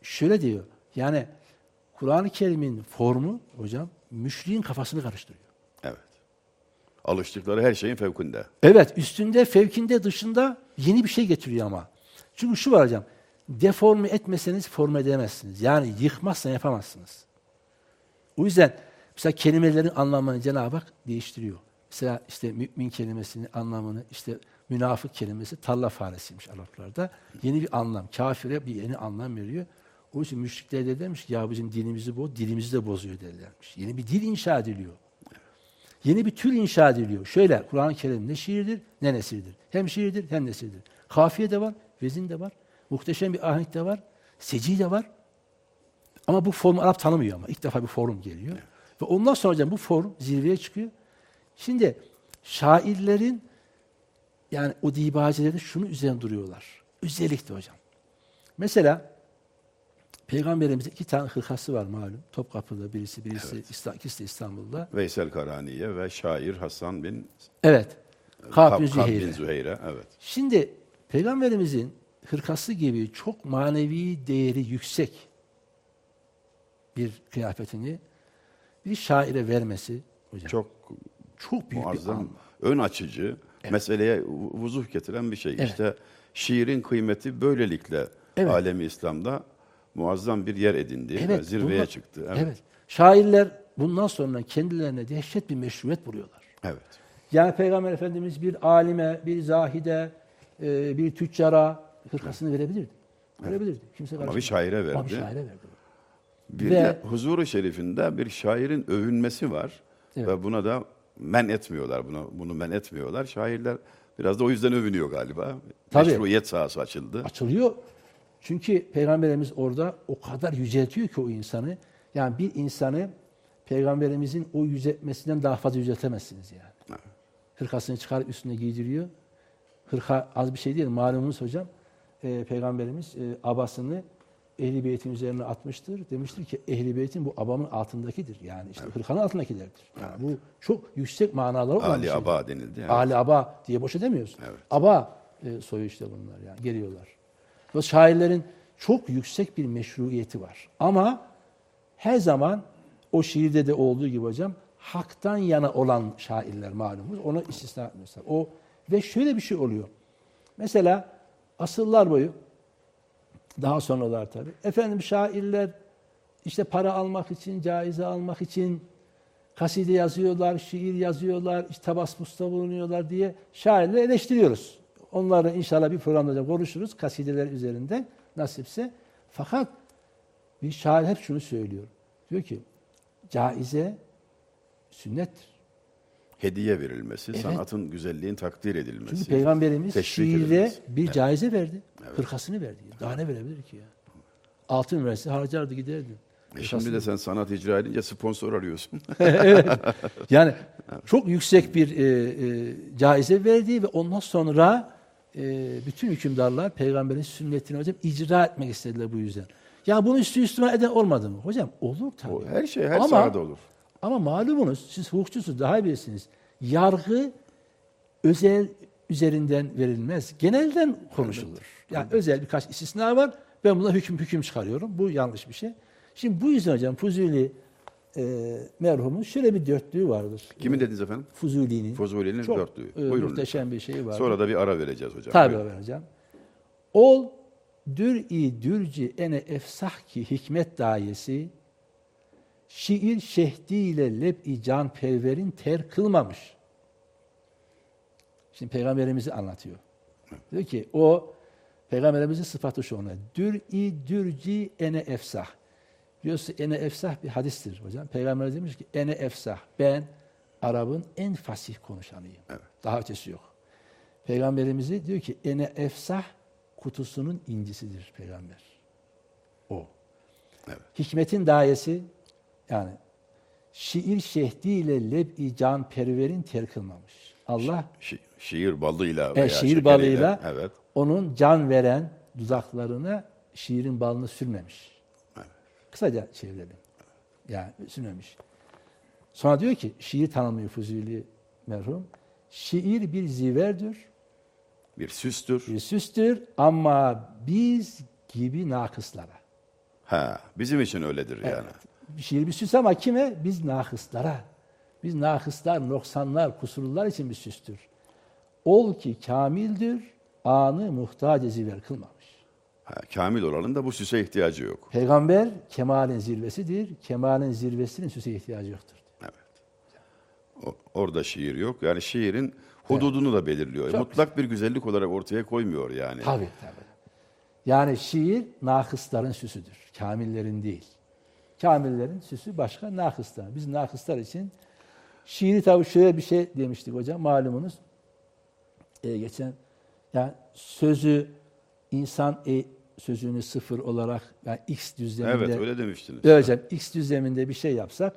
şöyle diyor. Yani Kur'an-ı Kerim'in formu hocam müşriğin kafasını karıştırıyor. Evet. Alıştıkları her şeyin fevkinde. Evet, üstünde, fevkinde, dışında yeni bir şey getiriyor ama. Çünkü şu var hocam, deforme etmeseniz form edemezsiniz. Yani yıkmazsan yapamazsınız. O yüzden mesela kelimelerin anlamını Cenab-ı Hak değiştiriyor. Mesela işte mümin kelimesinin anlamını, işte münafık kelimesi tarla faresiymiş Araplarda. Yeni bir anlam, kafire bir yeni anlam veriyor. O için müşrikler de demiş ki ya bizim dinimizi boz, dilimizi de bozuyor derlermiş. Yeni bir dil inşa ediliyor. Yeni bir tür inşa ediliyor. Şöyle Kur'an-ı Kerim ne şiirdir ne nesirdir. Hem şiirdir hem nesirdir. Kafiye de var, vezin de var. Muhteşem bir ahenk de var. Seci de var. Ama bu formu Arap tanımıyor ama. ilk defa bir form geliyor. Ve ondan sonra hocam bu form zirveye çıkıyor. Şimdi şairlerin yani o dibacileri şunu üzerine duruyorlar. Özellikle hocam. Mesela Peygamberimizin iki tane hırkası var malum. Topkapı'da birisi, birisi İsta- ikisi de İstanbul'da. Veysel Karaniye ve şair Hasan bin Evet. Bin Kab- Kab Züheyre. bin Züheyre. Evet. Şimdi Peygamberimizin hırkası gibi çok manevi değeri yüksek bir kıyafetini bir şaire vermesi hocam. Çok, Çok büyük bir muazzam, an. ön açıcı, meseleye vu- vuzuh getiren bir şey. Evet. İşte şiirin kıymeti böylelikle Evet. alemi İslam'da muazzam bir yer edindi ve zirveye bunlar- çıktı. Evet. Evet. Şairler bundan sonra kendilerine dehşet bir meşruiyet buluyorlar. evet. Yani Peygamber Efendimiz bir alime, bir zahide, e, bir tüccara hırkasını verebilirdi. Verebilirdi. Kimse Ama bir şaire Ama bir verdi. şaire verdi. Bir Ve- de huzuru şerifinde bir şairin övünmesi var Evet. ve buna da men etmiyorlar. Bunu bunu men etmiyorlar. Şairler biraz da o yüzden övünüyor galiba. Tabii. Meşruiyet sahası açıldı. Açılıyor. Çünkü Peygamberimiz orada o kadar yüceltiyor ki o insanı. Yani bir insanı Peygamberimizin o yüceltmesinden daha fazla yüceltemezsiniz yani. Hırkasını çıkarıp üstüne giydiriyor. Hırka az bir şey değil. Malumunuz hocam e, Peygamberimiz e, abasını Ehli Beyt'in üzerine atmıştır. Demiştir ki Ehli Beyt'in bu abamın altındakidir. Yani işte hırkanın altındakilerdir. Yani bu çok yüksek manaları olan bir Ali şey. Aba denildi. Evet. Ali Aba diye boşa demiyorsun. Evet. Aba e, soyu işte bunlar yani geliyorlar. Ve şairlerin çok yüksek bir meşruiyeti var. Ama her zaman o şiirde de olduğu gibi hocam haktan yana olan şairler malumuz. Ona istisna etmiyorlar. O ve şöyle bir şey oluyor. Mesela asıllar boyu daha sonralar tabii. Efendim şairler işte para almak için, caize almak için kaside yazıyorlar, şiir yazıyorlar, işte tabasmusta bulunuyorlar diye şairleri eleştiriyoruz. Onları inşallah bir programda da konuşuruz kasideler üzerinde nasipse. Fakat bir şair hep şunu söylüyor. Diyor ki caize sünnettir. Hediye verilmesi, Evet. sanatın güzelliğin takdir edilmesi. Çünkü Peygamberimiz şiire edilmesi. bir caize verdi. Hırkasını verdi. Daha ne verebilir ki ya? Altın verse harcardı giderdi. E şimdi de sen sanat icra edince sponsor arıyorsun. Yani çok yüksek bir e, e, caize verdi ve ondan sonra e, bütün hükümdarlar peygamberin sünnetini hocam icra etmek istediler bu yüzden. Ya bunu üstü üstüne eden olmadı mı? Hocam olur tabii. O her şey her Ama- sahada olur. Ama malumunuz, siz hukukçusunuz, daha bilirsiniz. Yargı özel üzerinden verilmez. Genelden konuşulur. Yani özel birkaç istisna var. Ben buna hüküm hüküm çıkarıyorum. Bu yanlış bir şey. Şimdi bu yüzden hocam Fuzuli e, merhumun şöyle bir dörtlüğü vardır. Kimin dediniz efendim? Fuzuli'nin. Fuzuli'nin Çok dörtlüğü. e, Buyurun. muhteşem bir şeyi var. Sonra da bir ara vereceğiz hocam. Tabii Buyurun. hocam. Ol dür-i dürci ene efsah ki hikmet dayesi şiir şehdiyle leb-i can perverin ter kılmamış. Şimdi peygamberimizi anlatıyor. Diyor ki o peygamberimizin sıfatı şu ona. Dür-i dürci ene efsah. Diyorsa ene efsah bir hadistir hocam. Peygamber demiş ki ene efsah. Ben Arap'ın en fasih konuşanıyım. Daha ötesi yok. Peygamberimizi diyor ki ene efsah kutusunun incisidir peygamber. O. Evet. Hikmetin dayesi yani şiir şehdiyle leb-i can perverin ter kılmamış. Allah Şi- şiir balıyla e, veya şiir şekeriyle, balıyla Evet. onun can veren dudaklarına şiirin balını sürmemiş. Evet. Kısaca çevirelim. Yani sürmemiş. Sonra diyor ki şiir tanımlıyor Fuzuli merhum. Şiir bir ziverdir, Bir süstür. bir süstür ama biz gibi nakıslara. Ha, bizim için öyledir yani. Şiir bir süs ama kime? Biz nakıslara. Biz nakıslar, noksanlar, kusurlular için bir süstür. Ol ki kamildir, anı muhtaç ziver kılmamış. Ha, kamil olanın da bu süse ihtiyacı yok. Peygamber kemalin zirvesidir. Kemalin zirvesinin süse ihtiyacı yoktur. Evet. O- orada şiir yok. Yani şiirin hududunu da belirliyor. Çok Mutlak bir güzellik olarak ortaya koymuyor yani. Tabii tabii. Yani şiir nakısların süsüdür. Kamillerin değil. Kamillerin süsü başka nakıslar. Biz nakıslar için şiiri tabii şöyle bir şey demiştik hocam malumunuz. Ee, geçen yani sözü insan e, sözünü sıfır olarak yani x düzleminde Evet, öyle demiştiniz. Evet hocam x düzleminde bir şey yapsak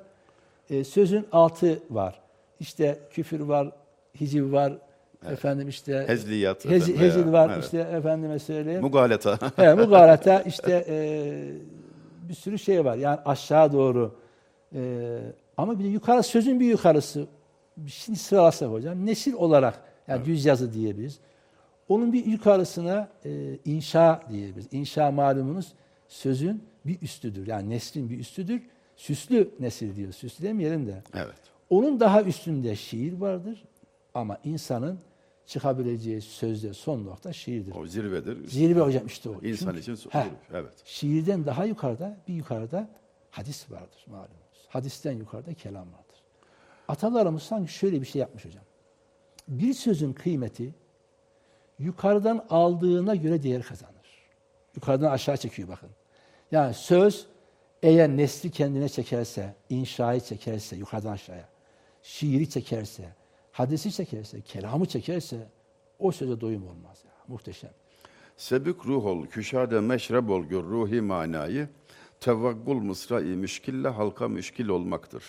e, sözün altı var. İşte küfür var, hiciv var, efendim işte Hezliyat hezi- efendim hezil var evet. işte efendime söyleyeyim. Mugaleta. He, mugalata işte e, bir sürü şey var. Yani aşağı doğru. Ee, ama bir de yukarı sözün bir yukarısı. Şimdi sıralasak hocam. Nesil olarak yani düz yazı diyebiliriz. Onun bir yukarısına e, inşa diyebiliriz. İnşa malumunuz sözün bir üstüdür. Yani neslin bir üstüdür. Süslü nesil diyor. Süslü demeyelim de. Evet. Onun daha üstünde şiir vardır. Ama insanın çıkabileceği sözde son nokta şiirdir. O zirvedir. Zirve hocam işte o. İnsan Çünkü- için so- Heh, evet. Şiirden daha yukarıda bir yukarıda hadis vardır malumunuz. Hadisten yukarıda kelam vardır. Atalarımız sanki şöyle bir şey yapmış hocam. Bir sözün kıymeti yukarıdan aldığına göre değer kazanır. Yukarıdan aşağı çekiyor bakın. Yani söz eğer nesli kendine çekerse, inşayı çekerse yukarıdan aşağıya, şiiri çekerse, hadisi çekerse, kelamı çekerse o söze doyum olmaz ya. Muhteşem. Sebük ruh ol, küşade meşrep ol gör ruhi manayı, tevakkul mısra-i müşkille halka müşkil olmaktır.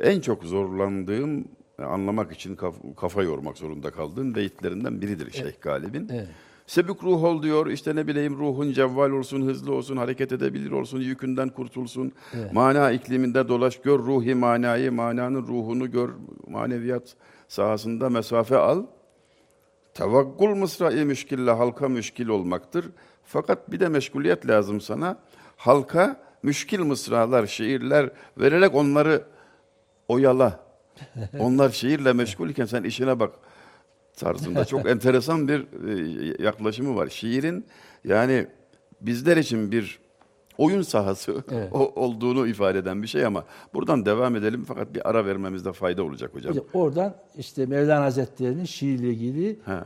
En çok zorlandığım, anlamak için kaf- kafa yormak zorunda kaldığım beyitlerinden biridir Şeyh Galip'in. Evet. Sebük ruh ol diyor, işte ne bileyim ruhun cevval olsun, hızlı olsun, hareket edebilir olsun, yükünden kurtulsun. Mana ikliminde dolaş, gör ruhi manayı, mananın ruhunu gör, maneviyat sahasında mesafe al. Tevakkul mısra-i müşkille halka müşkil olmaktır. Fakat bir de meşguliyet lazım sana. Halka müşkil mısralar, şiirler vererek onları oyala. Onlar şiirle meşgul iken sen işine bak tarzında çok enteresan bir e, yaklaşımı var. Şiirin yani bizler için bir oyun sahası Evet. o- olduğunu ifade eden bir şey ama buradan devam edelim fakat bir ara vermemizde fayda olacak hocam. Hocam oradan işte Mevlana Hazretleri'nin şiirle ilgili Ha.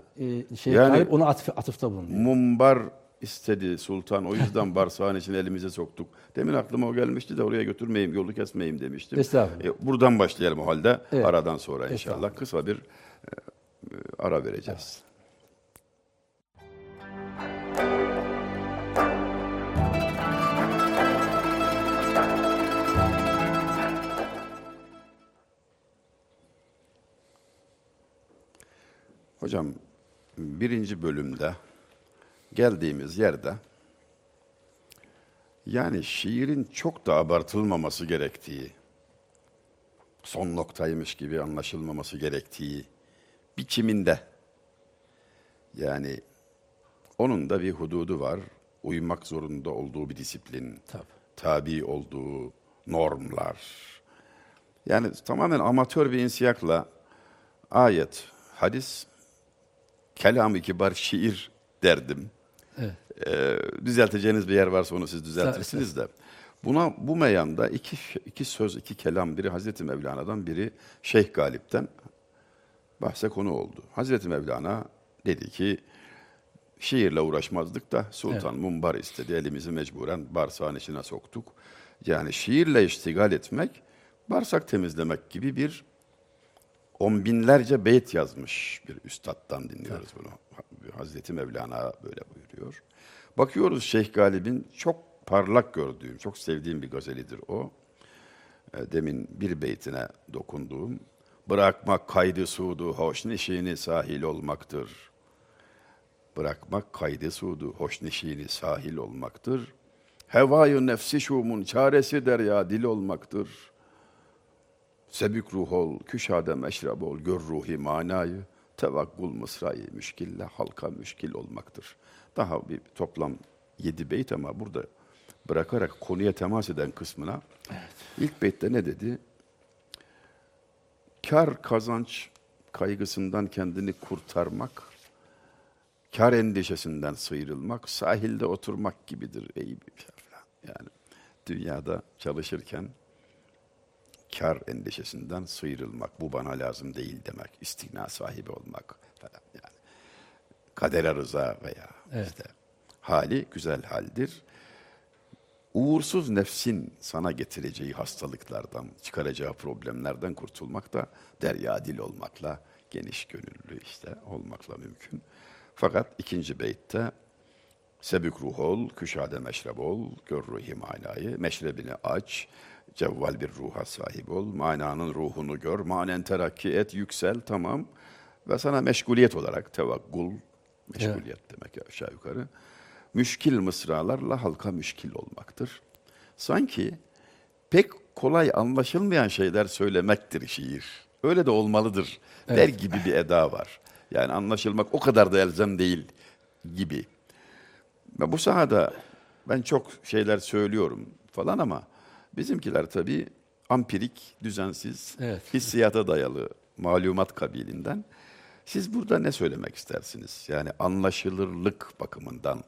e, şey Yani- yani, ona atıf, atıfta bulunuyor. Mumbar istedi sultan. O yüzden barsağın içine elimize soktuk. Demin aklıma o gelmişti de oraya götürmeyeyim, yolu kesmeyeyim demiştim. Estağfurullah. E, buradan başlayalım o halde. Evet. Aradan sonra inşallah. Kısa bir e, e, ara vereceğiz. Hocam birinci bölümde geldiğimiz yerde yani şiirin çok da abartılmaması gerektiği, son noktaymış gibi anlaşılmaması gerektiği biçiminde yani onun da bir hududu var. Uymak zorunda olduğu bir disiplin, Tabii. tabi olduğu normlar. Yani tamamen amatör bir insiyakla ayet, hadis, kelam-ı kibar şiir derdim. Evet. Ee, düzelteceğiniz bir yer varsa onu siz düzeltirsiniz de. Buna bu meyanda iki iki söz, iki kelam, biri Hazreti Mevlana'dan, biri Şeyh Galip'ten bahse konu oldu. Hazreti Mevlana dedi ki şiirle uğraşmazdık da Sultan Mumbar istedi. Elimizi mecburen bağırsağın içine soktuk. Yani şiirle iştigal etmek, bağırsak temizlemek gibi bir on binlerce beyt yazmış bir üstattan dinliyoruz bunu. Hazreti Mevlana böyle buyuruyor. Bakıyoruz Şeyh Galip'in çok parlak gördüğüm, çok sevdiğim bir gazelidir o. E, Demin bir beytine dokunduğum. Bırakmak kaydı sudu, hoş neşini sahil olmaktır. Bırakmak kaydı sudu, hoş neşini sahil olmaktır. Hevayı nefsi şumun çaresi derya dil olmaktır. Sebük ruh ol, küşade meşrab ol, gör ruhi manayı, tevakkul mısrayı müşkille halka müşkil olmaktır. Daha bir toplam yedi beyt ama burada bırakarak konuya temas eden kısmına ilk beytte ne dedi? Kar kazanç kaygısından kendini kurtarmak, kar endişesinden sıyrılmak, sahilde oturmak gibidir ey bir falan. Yani dünyada çalışırken kar endişesinden sıyrılmak, bu bana lazım değil demek, istigna sahibi olmak falan yani. Kadere rıza veya işte hali güzel haldir. Uğursuz nefsin sana getireceği hastalıklardan, çıkaracağı problemlerden kurtulmak da derya dil olmakla, geniş gönüllü işte olmakla mümkün. Fakat ikinci beytte Sebük ruh ol, küşade meşrep ol, gör ruhi manayı, meşrebini aç, cevval bir ruha sahip ol, mananın ruhunu gör, manen terakki et, yüksel, tamam. Ve sana meşguliyet olarak tevakkul, meşguliyet demek ya aşağı yukarı. Müşkil mısralarla halka müşkil olmaktır. sanki pek kolay anlaşılmayan şeyler söylemektir şiir. Öyle de olmalıdır der gibi bir eda var. Yani anlaşılmak o kadar da elzem değil gibi. Ve bu sahada ben çok şeyler söylüyorum falan ama bizimkiler tabii ampirik, düzensiz, Evet. hissiyata dayalı malumat kabilinden. Siz burada ne söylemek istersiniz? Yani anlaşılırlık bakımından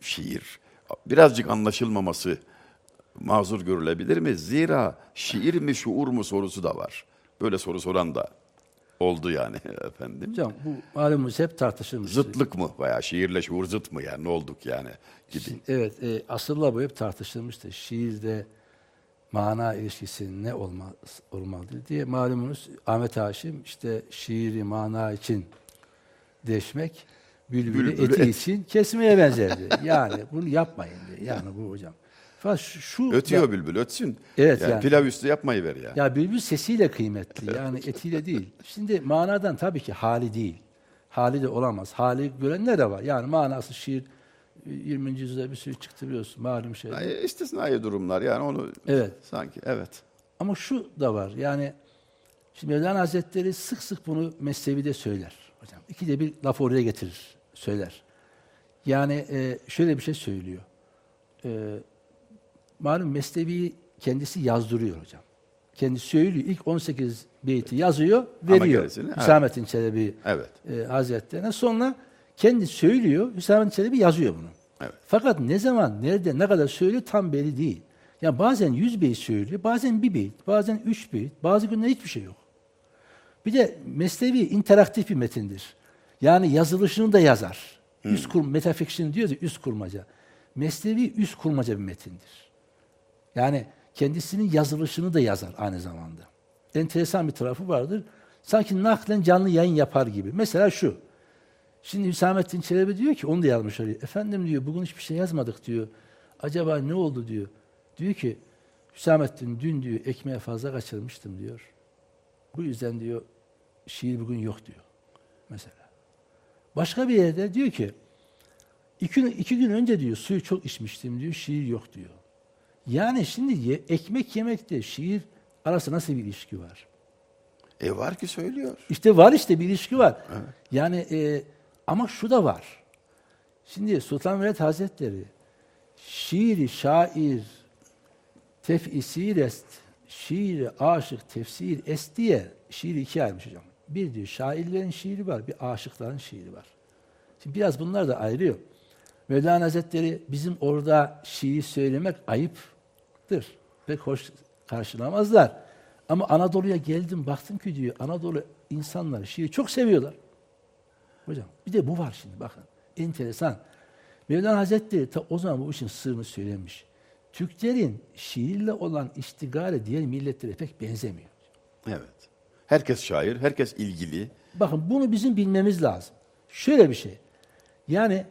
şiir birazcık anlaşılmaması mazur görülebilir mi? Zira şiir mi şuur mu sorusu da var. Böyle soru soran da oldu yani efendim. Hocam bu malumunuz hep tartışılmış. Zıtlık mı veya şiirle şuur zıt mı yani ne olduk yani gibi. Evet, e, asırlar boyu hep tartışılmıştı. Şiirde mana ilişkisi ne olmaz, olmalıdır diye. Malumunuz Ahmet Haşim işte şiiri mana için deşmek, bülbülü, Bülbülü eti et. için kesmeye benzerdi. yani bunu yapmayın diye. Yani bu hocam. Fakat şu, şu Ötüyor ya, bülbül ötsün. Evet, yani, yani. pilav üstü yapmayı ver ya. ya bülbül sesiyle kıymetli. Yani etiyle değil. Şimdi manadan tabii ki hali değil. Hali de olamaz. Hali görenler de var. Yani manası şiir 20. yüzyılda bir sürü çıktı biliyorsun. Malum şey. Yani istisnai durumlar yani onu Evet. sanki evet. Ama şu da var yani şimdi Mevlana Hazretleri sık sık bunu Mesnevi'de söyler hocam. İkide bir laf oraya getirir, söyler. Yani e, şöyle bir şey söylüyor. E, malum Mesnevi kendisi yazdırıyor hocam. Kendisi söylüyor. İlk 18 beyti yazıyor, veriyor. gerisini, evet. Hüsamettin Çelebi Evet. e, Hazretlerine. Sonra kendi söylüyor, Hüsamettin Çelebi yazıyor bunu. Evet. Fakat ne zaman, nerede, ne kadar söylüyor tam belli değil. Yani bazen yüz beyit söylüyor, bazen bir beyit, bazen üç beyit, bazı günler hiçbir şey yok. Bir de Mesnevi interaktif bir metindir. Yani yazılışını da yazar. Üst kur, metafiction diyoruz ya, üst kurmaca. Mesnevi üst kurmaca bir metindir. Yani kendisinin yazılışını da yazar aynı zamanda. Enteresan bir tarafı vardır. Sanki naklen canlı yayın yapar gibi. Mesela şu. Şimdi Hüsamettin Çelebi diyor ki, onu da yazmış oraya. Efendim diyor, bugün hiçbir şey yazmadık diyor. Acaba ne oldu diyor. Diyor ki, Hüsamettin dün diyor ekmeğe fazla kaçırmıştım diyor. Bu yüzden diyor şiir bugün yok diyor. Mesela. Başka bir yerde diyor ki, iki, iki gün önce diyor suyu çok içmiştim diyor, şiir yok diyor. Yani şimdi ye- ekmek yemekte şiir arasında nasıl bir ilişki var? E var ki söylüyor. İşte var işte bir ilişki var. Yani e, ama şu da var. Şimdi Sultan Mehmet Hazretleri şiiri şair tefisir est, şiiri aşık tefsir est diye şiiri ikiye ayırmış hocam. Bir diyor şairlerin şiiri var, bir aşıkların şiiri var. Şimdi biraz bunlar da ayrılıyor. Mevlana Hazretleri bizim orada şiir söylemek ayıptır. Pek hoş karşılamazlar. Ama Anadolu'ya geldim baktım ki diyor Anadolu insanları şiiri çok seviyorlar. Hocam bir de bu var şimdi bakın. Enteresan. Mevlana Hazretleri ta o zaman bu işin sırrını söylemiş. Türklerin şiirle olan iştigali diğer milletlere pek benzemiyor. Evet. Herkes şair, herkes ilgili. Bakın bunu bizim bilmemiz lazım. Şöyle bir şey. Yani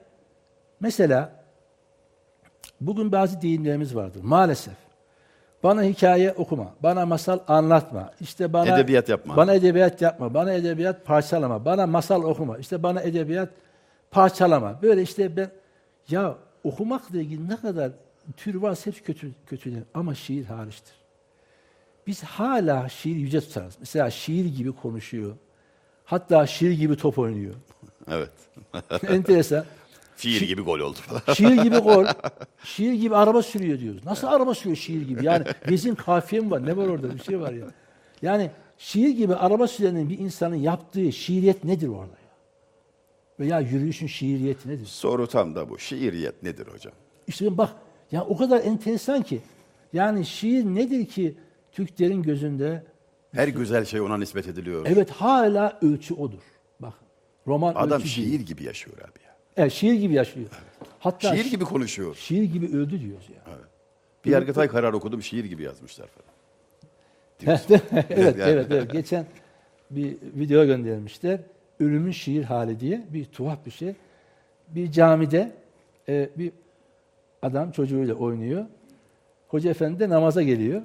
mesela bugün bazı deyimlerimiz vardır. Maalesef. Bana hikaye okuma, bana masal anlatma, işte bana Edebiyat yapma. Bana edebiyat yapma, bana edebiyat parçalama, bana masal okuma, işte bana edebiyat parçalama. Böyle işte ben ya okumakla ilgili ne kadar tür varsa hepsi kötü kötüler ama şiir hariçtir. Biz hala şiir yüce tutarız. Mesela şiir gibi konuşuyor. Hatta şiir gibi top oynuyor. Evet. Enteresan. Fiil gibi gol oldu falan. Şiir gibi gol, şiir gibi araba sürüyor diyoruz. Nasıl araba sürüyor şiir gibi? Yani vezin kafiye mi var? Ne var orada? Bir şey var ya. Yani şiir gibi araba sürenin bir insanın yaptığı şiiriyet nedir orada ya? Veya yürüyüşün şiiriyeti nedir? Soru tam da bu. Şiiriyet nedir hocam? İşte bak ya o kadar enteresan ki. Yani şiir nedir ki Türklerin gözünde Her güzel şey ona nispet ediliyor. evet hala ölçü odur. Bak roman Adam ölçü şiir değil. gibi yaşıyor abi Evet, şiir gibi yaşıyor. Hatta Şiir şi- gibi konuşuyor. şiir gibi öldü diyoruz ya. Bir Yargıtay kararı okudum şiir gibi yazmışlar falan. evet, yani. evet, evet. Geçen bir video göndermişler. Ölümün şiir hali diye bir tuhaf bir şey. Bir camide e, bir adam çocuğuyla oynuyor. Hoca efendi de namaza geliyor.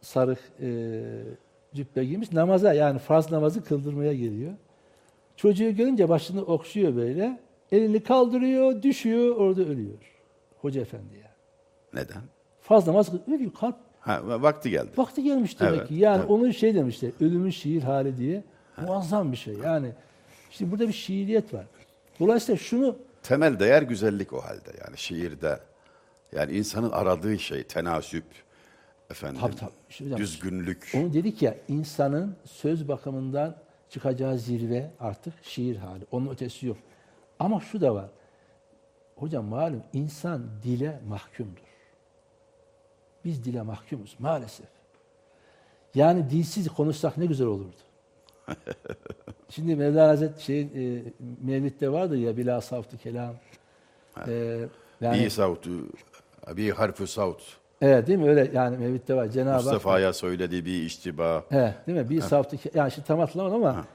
Sarık e, cübbe giymiş. Namaza yani farz namazı kıldırmaya geliyor. Çocuğu görünce başını okşuyor böyle. Elini kaldırıyor, düşüyor, orada ölüyor. Hoca efendi ya. Neden? fazla namaz kıl- Öyle bir kalp Ha, vakti geldi. vakti gelmiş demek Evet, ki. Yani evet. onun şey demişler, ölümün şiir hali diye. Muazzam bir şey. Yani işte burada bir şiiriyet var. Dolayısıyla şunu Temel değer güzellik o halde yani şiirde. Yani insanın aradığı şey tenasüp, efendim, Tabii, tabii. Hocam, düzgünlük. Onu dedik ya insanın söz bakımından çıkacağı zirve artık şiir hali. Onun ötesi yok. Ama şu da var. Hocam malum insan dile mahkumdur. Biz dile mahkumuz maalesef. Yani dilsiz konuşsak ne güzel olurdu. Şimdi Mevlana Hazret şey e, Mevlid'de vardı ya bila savtu kelam. E, yani, Bir savtu, bir harfi savt. evet değil mi öyle yani Mevlid'de var Cenab-ı. Mustafa'ya söylediği bir iştiba. He, değil mi? Bir savtu ke- yani şimdi tam hatırlamadım ama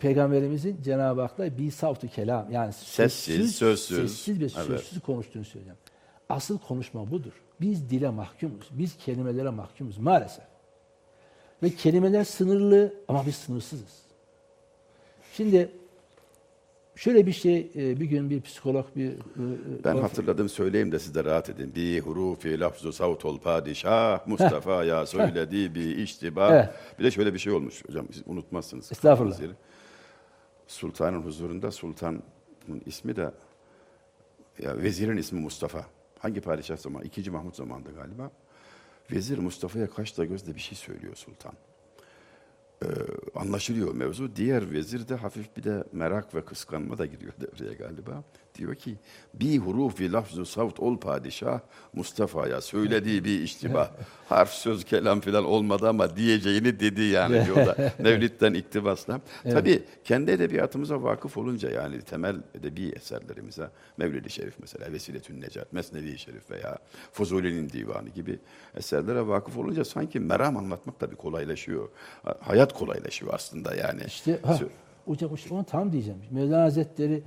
Peygamberimizin Cenab-ı Hak'la bir savtu kelam yani Sessiz, sözsüz. sessiz ve Evet. sözsüz konuştuğunu söyleyeceğim. Asıl konuşma budur. Biz dile mahkumuz. Biz kelimelere mahkumuz maalesef. Ve kelimeler sınırlı ama biz sınırsızız. Şimdi şöyle bir şey e, bir gün bir psikolog bir e, Ben e, hatırladım söyleyeyim de siz de rahat edin. Bir hurufi lafzu savt ol padişah Mustafa'ya söylediği bir iştiba. Evet. Bir de şöyle bir şey olmuş hocam siz unutmazsınız. Estağfurullah. Sultanın huzurunda sultanın ismi de ya vezirin ismi Mustafa. Hangi padişah zaman? İkinci Mahmut zamanında galiba. Vezir Mustafa'ya kaşla gözle bir şey söylüyor sultan. Ee, anlaşılıyor mevzu. Diğer vezir de hafif bir de merak ve kıskanma da giriyor devreye galiba. Diyor ki bir hurufi lafzu savt ol padişah Mustafa'ya söylediği bir iştiba. Harf söz kelam filan olmadı ama diyeceğini dedi yani diyor da Mevlid'den iktibasla. Tabii kendi edebiyatımıza vakıf olunca yani temel edebi eserlerimize Mevlid-i Şerif mesela Vesiletün Necat, Mesnevi Şerif veya Fuzuli'nin divanı gibi eserlere vakıf olunca sanki meram anlatmak da bir kolaylaşıyor. Hayat kolaylaşıyor aslında yani. İşte ha, hocam işte onu tam diyeceğim. Mevlana Hazretleri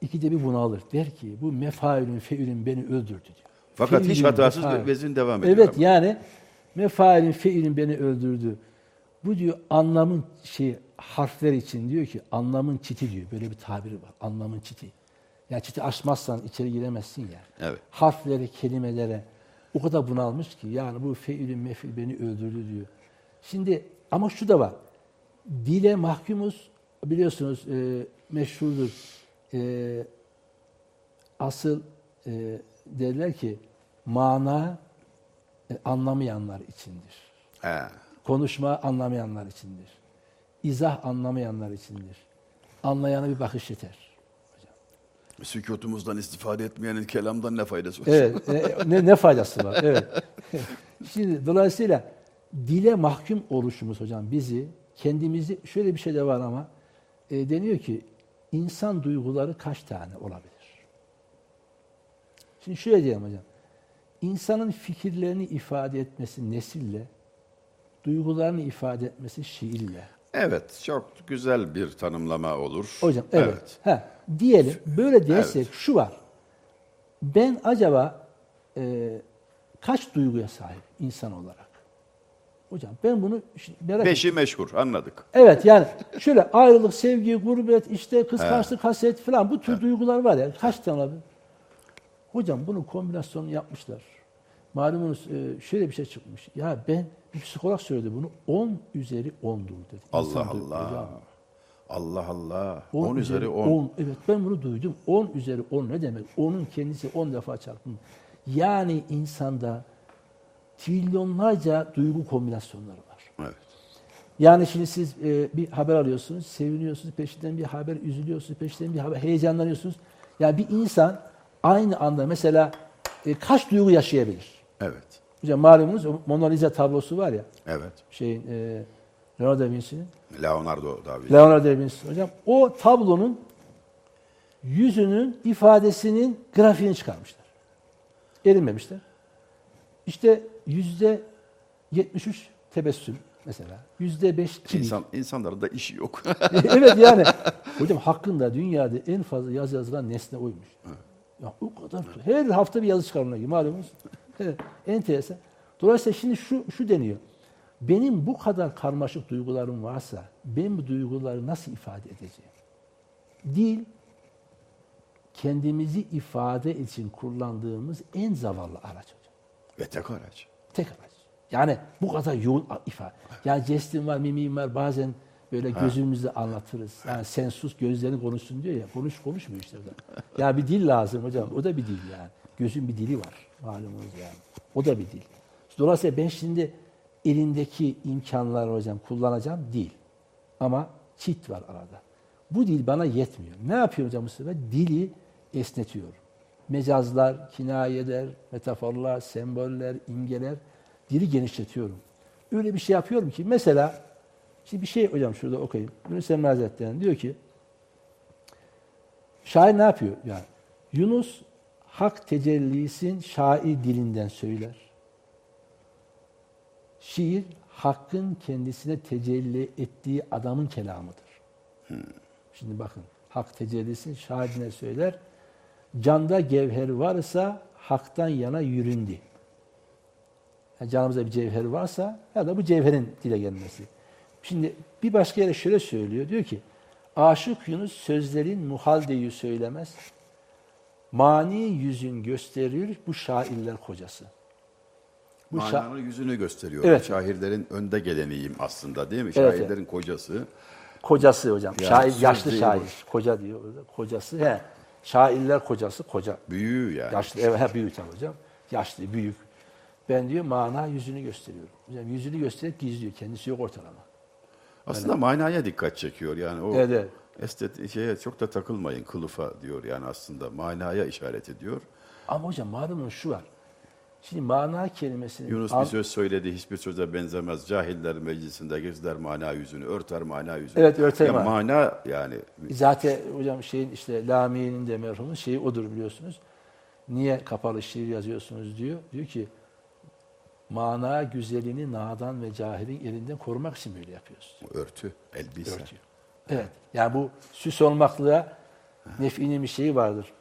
ikide bir bunu alır. Der ki bu mefailün feilün beni öldürdü diyor. Fakat hiç Feilün, hatasız mefail. vezin devam ediyor. Evet ama. yani mefailün feilün beni öldürdü. Bu diyor anlamın şey harfler için diyor ki anlamın çiti diyor. Böyle bir tabiri var. Anlamın çiti. Yani çiti aşmazsan içeri giremezsin ya. Evet. Harflere, kelimelere o kadar bunalmış ki yani bu feilün mefil beni öldürdü diyor. Şimdi ama şu da var. Dile mahkumuz biliyorsunuz e, meşhurdur. E, asıl e, derler ki mana e, anlamayanlar içindir. He. Konuşma anlamayanlar içindir. İzah anlamayanlar içindir. Anlayana bir bakış yeter. Sükutumuzdan istifade etmeyenin kelamdan ne faydası var? Evet. e, ne, ne faydası var? Evet. Şimdi dolayısıyla dile mahkum oluşumuz hocam bizi kendimizi şöyle bir şey de var ama e, deniyor ki insan duyguları kaç tane olabilir? Şimdi şöyle diyelim hocam. İnsanın fikirlerini ifade etmesi nesille, duygularını ifade etmesi şiirle. Evet, çok güzel bir tanımlama olur. Hocam evet. Ha, diyelim böyle dersek şu var. Ben acaba e, kaç duyguya sahip insan olarak? Hocam ben bunu merak ettim. Beşi meşhur, anladık. Evet yani şöyle ayrılık, sevgi, gurbet, işte kıskançlık, haset falan bu tür duygular var ya. Kaç tane olabilir? Hocam bunun kombinasyonunu yapmışlar. Malumunuz e, şöyle bir şey çıkmış. Ya ben bir psikolog söyledi bunu 10 üzeri 10'dur dedi. Allah duygu- Allah. hocam. Allah Allah. 10 10 üzeri 10. 10. Evet ben bunu duydum. 10 üzeri 10 ne demek? Onun kendisi 10 defa çarpım. Yani insanda trilyonlarca duygu kombinasyonları var. Evet. Yani şimdi siz e, bir haber alıyorsunuz, seviniyorsunuz, peşinden bir haber üzülüyorsunuz, peşinden bir haber heyecanlanıyorsunuz. Yani bir insan aynı anda mesela e, kaç duygu yaşayabilir? Evet. Hocam malumunuz Mona Lisa tablosu var ya, Evet. şeyin e, Leonardo da Vinci'nin. Leonardo da Vinci. Leonardo da Vinci. Hocam o tablonun yüzünün ifadesinin grafiğini çıkarmışlar. Erinmemişler. İşte yüzde 73 tebessüm mesela. Yüzde 5 kibir. İnsan, insanların da işi yok. evet yani. Hocam hakkında dünyada en fazla yazı yazılan nesne oymuş. Ya o kadar. Her hafta bir yazı çıkarılıyor malumunuz. Evet, enteresan. Dolayısıyla şimdi şu, şu deniyor. Benim bu kadar karmaşık duygularım varsa ben bu duyguları nasıl ifade edeceğim? Dil kendimizi ifade için kullandığımız en zavallı araç. Ve tek araç. Tek araç. Yani bu kadar yoğun ifade. Yani jestim var, mimim var. Bazen böyle gözümüzle anlatırız. Yani sen sus gözlerin konuşsun diyor ya. Konuş konuşmuyor işte. Ya bir dil lazım hocam. O da bir dil yani. Gözün bir dili var. Malumunuz yani. O da bir dil. Dolayısıyla ben şimdi elindeki imkanları hocam kullanacağım değil. Ama çit var arada. Bu dil bana yetmiyor. Ne yapıyor hocam bu sefer? Dili esnetiyorum. Mecazlar, kinayeler, metaforlar, semboller, imgeler dili genişletiyorum. Öyle bir şey yapıyorum ki mesela şimdi bir şey hocam şurada okuyayım. Yunus Emre Hazretleri'nin diyor ki şair ne yapıyor? Yani Yunus hak tecellisin şair dilinden söyler. Şiir hakkın kendisine tecelli ettiği adamın kelamıdır. Şimdi bakın hak tecellisin şahidine söyler. Canda gevher varsa haktan yana yüründü. Yani canımızda bir cevher varsa ya da bu cevherin dile gelmesi. Şimdi bir başka yere şöyle söylüyor. Diyor ki aşık Yunus sözlerin muhaldeyi söylemez. Mani yüzün gösterir bu şairler kocası. Bu Mananın yüzünü gösteriyor. Evet. Şairlerin önde geleniyim aslında değil mi? Evet, Şairlerin kocası. kocası hocam. Yani şair yaşlı şair. Koca diyor. Kocası. He. Şairler kocası koca. Büyüğü yani. Yaşlı, evet, he, büyük hocam. Yaşlı, büyük. Ben diyor mana yüzünü gösteriyorum. Hocam yüzünü gösterip gizliyor. Kendisi yok ortalama. Aslında manaya dikkat çekiyor. Yani o Evet, evet. estet şeye çok da takılmayın kılıfa diyor yani aslında manaya işaret ediyor. Ama hocam malumunuz şu var. Şimdi mana kelimesini... Yunus bir söz söyledi hiçbir söze benzemez. Cahiller meclisinde gezler mana yüzünü, örter mana yüzünü. Evet, örter Ya mana. mana yani Zaten hocam şeyin işte Lami'nin de merhumun şeyi odur biliyorsunuz. Niye kapalı şiir yazıyorsunuz diyor. Diyor ki mana güzelini nadan ve cahilin elinden korumak için böyle yapıyoruz. örtü, elbise. Örtüyor. Evet. Yani bu süs olmakla Nefi'nin bir şeyi vardır.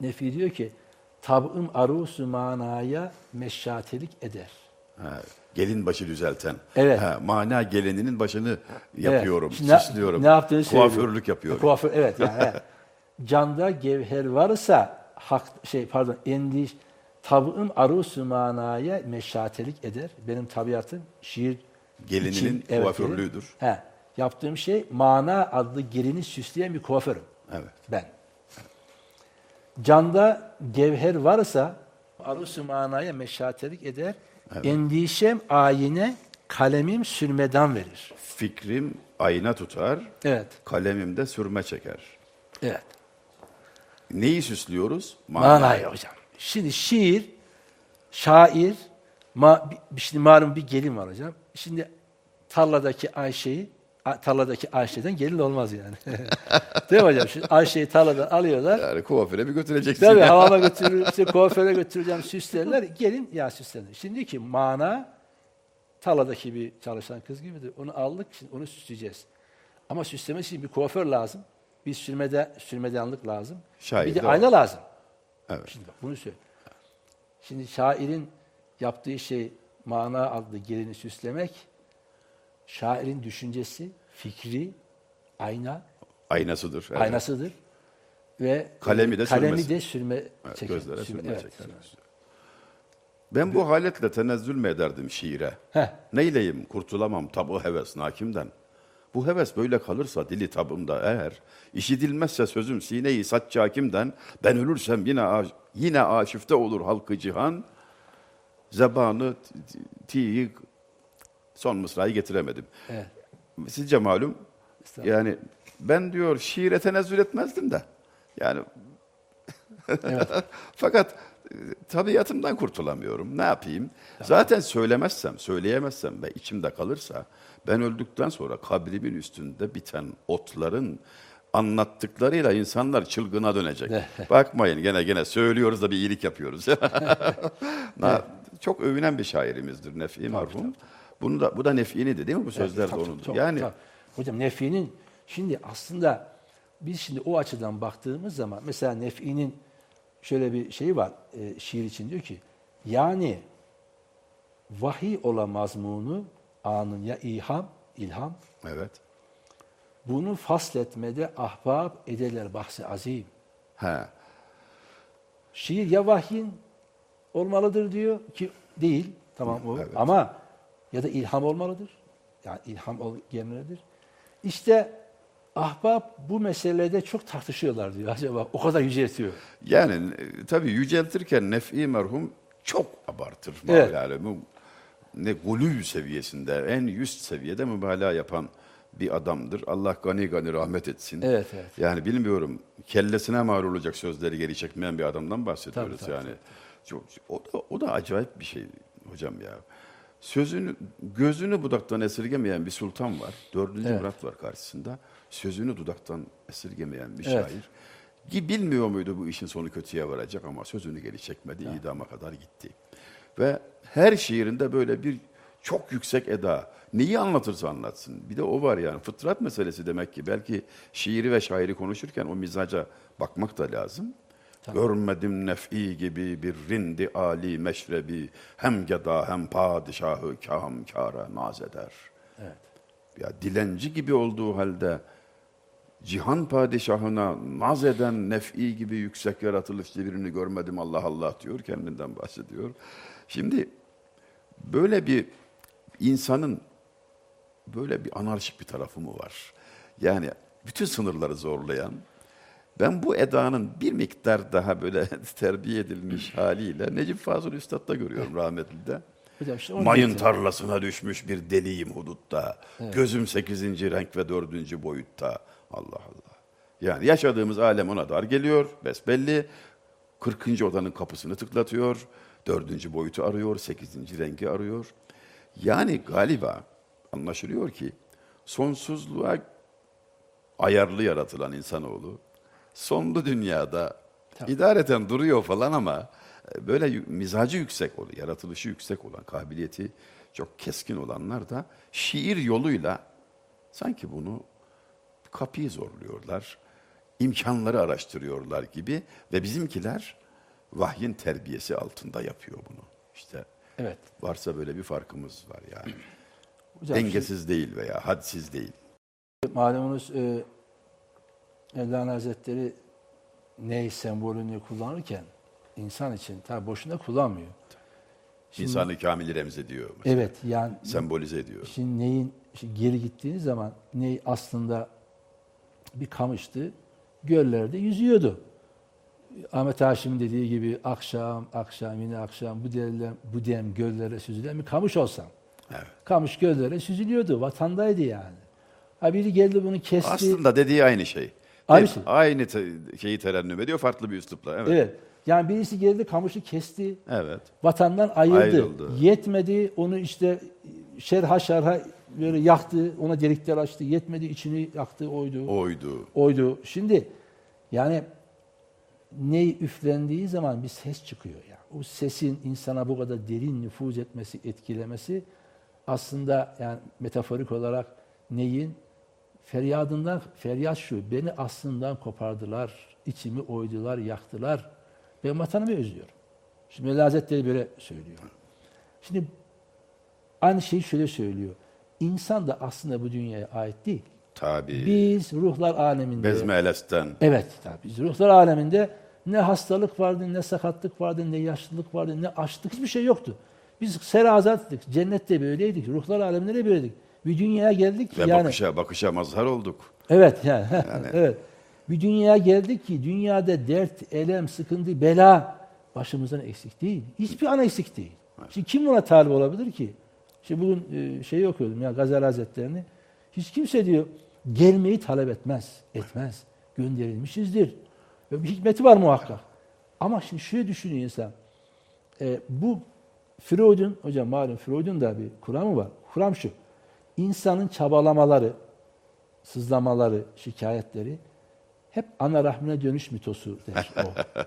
Nefi diyor ki tab'ım arusu manaya meşşatelik eder. Ha, gelin başı düzelten. Evet. Ha, mana gelininin başını yapıyorum, Evet. Şimdi ne- süslüyorum. Ne yaptığını. Kuaförlük yapıyorum. Kuaför, evet. Yani, evet. Canda gevher varsa hak şey pardon endiş tabım arusu manaya meşatelik eder. Benim tabiatım şiir Gelininin için- kuaförlüğüdür. He. Yaptığım şey mana adlı gelini süsleyen bir kuaförüm. Evet. Ben. Canda gevher varsa arusu manaya meşatelik eder. Endişem ayine kalemim sürmeden verir. Fikrim ayna tutar, Evet. kalemimde sürme çeker. Evet. Neyi süslüyoruz? Manayı hocam. Şimdi şiir, şair, ma, şimdi malum bir gelin var hocam. Şimdi tarladaki Ayşe'yi, tarladaki Ayşe'den gelin olmaz yani. Değil mi hocam? Şimdi Ayşe'yi tarladan alıyorlar. Yani kuaföre bir götüreceksin. Tabii havama götürür, işte kuaföre götüreceğim süslerler. Gelin ya süslenir. Şimdi ki mana tarladaki bir çalışan kız gibidir. Onu aldık, şimdi onu süsleyeceğiz. Ama süsleme için bir kuaför lazım. Bir sürmede, sürmedanlık lazım. Şair bir de de ayna lazım. Evet. Şimdi bak bunu söyle. Şimdi şairin yaptığı şey mana adlı gelini süslemek, şairin düşüncesi, fikri, ayna, Aynasıdır. evet. aynasıdır. Ve Kalemi de kalemi sürmesi. de sürme Evet, çeker. gözlere sürme evet, sürme. Ben bu haletle tenezzül mü ederdim şiire? Heh. Neyleyim kurtulamam tabu heves nakimden. Bu heves böyle kalırsa dili tabımda eğer, işitilmezse sözüm sineyi saç hakimden, ben ölürsem yine aş- yine aşifte olur halkı cihan, zebanı tiyi son mısrayı getiremedim. Evet. Sizce malum? Yani ben diyor şiire tenezzül etmezdim de. Yani fakat e, tabiatımdan kurtulamıyorum. Ne yapayım? Zaten söylemezsem, söyleyemezsem ve içimde kalırsa ben öldükten sonra kabrimin üstünde biten otların anlattıklarıyla insanlar çılgına dönecek. Bakmayın gene gene söylüyoruz da bir iyilik yapıyoruz. Na- Çok övünen bir şairimizdir Nefi marhum. Bunu da bu da Nefi'niydi değil mi bu sözler de Tabii, onun? çok, yani tabii. hocam Nefi'nin şimdi aslında biz şimdi o açıdan baktığımız zaman mesela Nefi'nin şöyle bir şeyi var e, şiir için diyor ki yani vahiy olan mazmunu anın ya ilham ilham evet. bunu fasletmede ahbab ederler bahsi azim. He. Şiir ya vahyin olmalıdır diyor ki değil. Tamam o. Evet. Ama ya da ilham olmalıdır. Yani ilham gelmelidir. İşte ahbap bu meselede çok tartışıyorlar diyor. Acaba o kadar yüceltiyor. Yani e, tabii yüceltirken nef'i merhum çok abartır. Evet. Yani bu ne gulü seviyesinde, en üst seviyede mübalağa yapan bir adamdır. Allah gani gani rahmet etsin. Evet, evet. Yani bilmiyorum kellesine mal olacak sözleri geri çekmeyen bir adamdan bahsediyoruz Tabii, tabii, yani. Çok, o da o da acayip bir şey hocam ya. Sözünü gözünü budaktan esirgemeyen bir sultan var. Dördüncü Evet. Murat var karşısında. Sözünü dudaktan esirgemeyen bir Evet. şair. Ki bilmiyor muydu bu işin sonu kötüye varacak ama sözünü geri çekmedi, idama kadar gitti. Ve her şiirinde böyle bir çok yüksek eda. Neyi anlatırsa anlatsın. Bir de o var yani. Fıtrat meselesi demek ki. Belki şiiri ve şairi konuşurken o mizaca bakmak da lazım. Görmedim nef'i gibi bir rindi ali meşrebi. Hem geda hem padişahı kam kâra naz eder. Evet. Ya dilenci gibi olduğu halde cihan padişahına naz eden nef'i gibi yüksek yaratılışlı birini görmedim Allah Allah diyor kendinden bahsediyor. Şimdi böyle bir insanın böyle bir anarşik bir tarafı mı var? Yani bütün sınırları zorlayan ben bu edanın bir miktar daha böyle terbiye edilmiş haliyle Necip Fazıl Üstad'da görüyorum rahmetli de. Hocam işte onu Mayın getiriyor. tarlasına düşmüş bir deliyim hudutta. Gözüm sekizinci renk ve dördüncü boyutta. Allah Allah. Yani yaşadığımız alem ona dar geliyor. Besbelli. 40. odanın kapısını tıklatıyor. Dördüncü boyutu arıyor. Sekizinci rengi arıyor. Yani galiba anlaşılıyor ki sonsuzluğa ayarlı yaratılan insanoğlu sonlu dünyada idareten duruyor falan ama e, böyle mizacı yüksek olan, yaratılışı yüksek olan, kabiliyeti çok keskin olanlar da şiir yoluyla sanki bunu kapıyı zorluyorlar, imkanları araştırıyorlar gibi ve bizimkiler vahyin terbiyesi altında yapıyor bunu. İşte Evet. varsa böyle bir farkımız var yani. Hocam Dengesiz değil veya hadsiz değil. şimdi malumunuz e, Mevlana Hazretleri ney sembolünü kullanırken insan için tabi boşuna kullanmıyor. Şimdi- İnsanı kamili remzediyor. mesela. Evet yani Sembolize ediyor. Şimdi neyin şimdi geri gittiğiniz zaman ney aslında bir kamıştı. Göllerde yüzüyordu. Ahmet Haşim'in dediği gibi akşam akşam yine akşam bu dem, bu dem göllere süzülen bir kamış olsam. Evet. Kamış göllere süzülüyordu. Vatandaydı yani. Ha biri geldi bunu kesti. Aslında dediği aynı şey. Aynı şey. Aynı te- şeyi terennüm ediyor farklı bir üslupla. Evet. Evet. Yani birisi geldi kamışı kesti. Evet. Vatandan ayırdı. Ayrıldı. Yetmedi onu işte şerha şerha böyle yaktı. Ona delikler açtı. Yetmedi içini yaktı oydu. Oydu. oydu. Şimdi yani ne üflendiği zaman bir ses çıkıyor ya. O sesin insana bu kadar derin nüfuz etmesi, etkilemesi aslında yani metaforik olarak neyin feryadından feryat şu. Beni aslından kopardılar, içimi oydular, yaktılar. Ben vatanımı özlüyorum. Şimdi Hazretleri böyle söylüyor. Şimdi aynı şeyi şöyle söylüyor. İnsan da aslında bu dünyaya ait değil. Tabii. Biz ruhlar aleminde. Bezme elesten. Evet, tabii. Biz ruhlar aleminde ne hastalık vardı, ne sakatlık vardı, ne yaşlılık vardı, ne açlık hiçbir şey yoktu. Biz serazattık. Cennette böyleydik. Ruhlar aleminde de böyleydik. Bir dünyaya geldik ki Ve yani. bakışa bakışa mazhar olduk. Evet yani. evet. Bir dünyaya geldik ki dünyada dert, elem, sıkıntı, bela başımızdan eksik değil. Hiçbir an eksik değil. Şimdi kim buna talip olabilir ki? Şimdi bugün e, şeyi okuyordum ya Gazali Hazretlerini. Hiç kimse diyor gelmeyi talep etmez, etmez. Gönderilmişizdir. Bir hikmeti var muhakkak. Ama şimdi şöyle düşünüyor insan. E, bu Freud'un, hocam malum Freud'un da bir kuramı var. Kuram şu. İnsanın çabalamaları, sızlamaları, şikayetleri hep ana rahmine dönüş mitosu der o.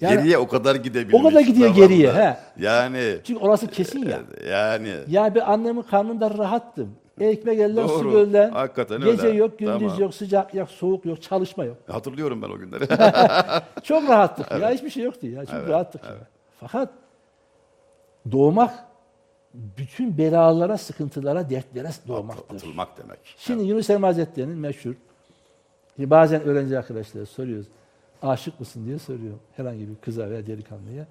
Yani- geriye o kadar gidebilmiş. O kadar gidiyor geriye, he. Yani. Çünkü orası kesin ya. Yani. Ya ben annemin karnında rahattım. Ekmek elden su Doğru. gölden. Hakikaten Gece öyle. yok, gündüz Tamam. yok, sıcak yok, soğuk yok, çalışma yok. Hatırlıyorum ben o günleri. Çok rahattık ya. Hiçbir şey yoktu ya. Çok rahattık ya. Fakat doğmak bütün belalara, sıkıntılara, dertlere doğmaktır. Atılmak demek. Şimdi Yunus Emre Hazretleri'nin meşhur, bazen öğrenci arkadaşlara soruyoruz, aşık mısın diye soruyorum herhangi bir kıza veya delikanlıya.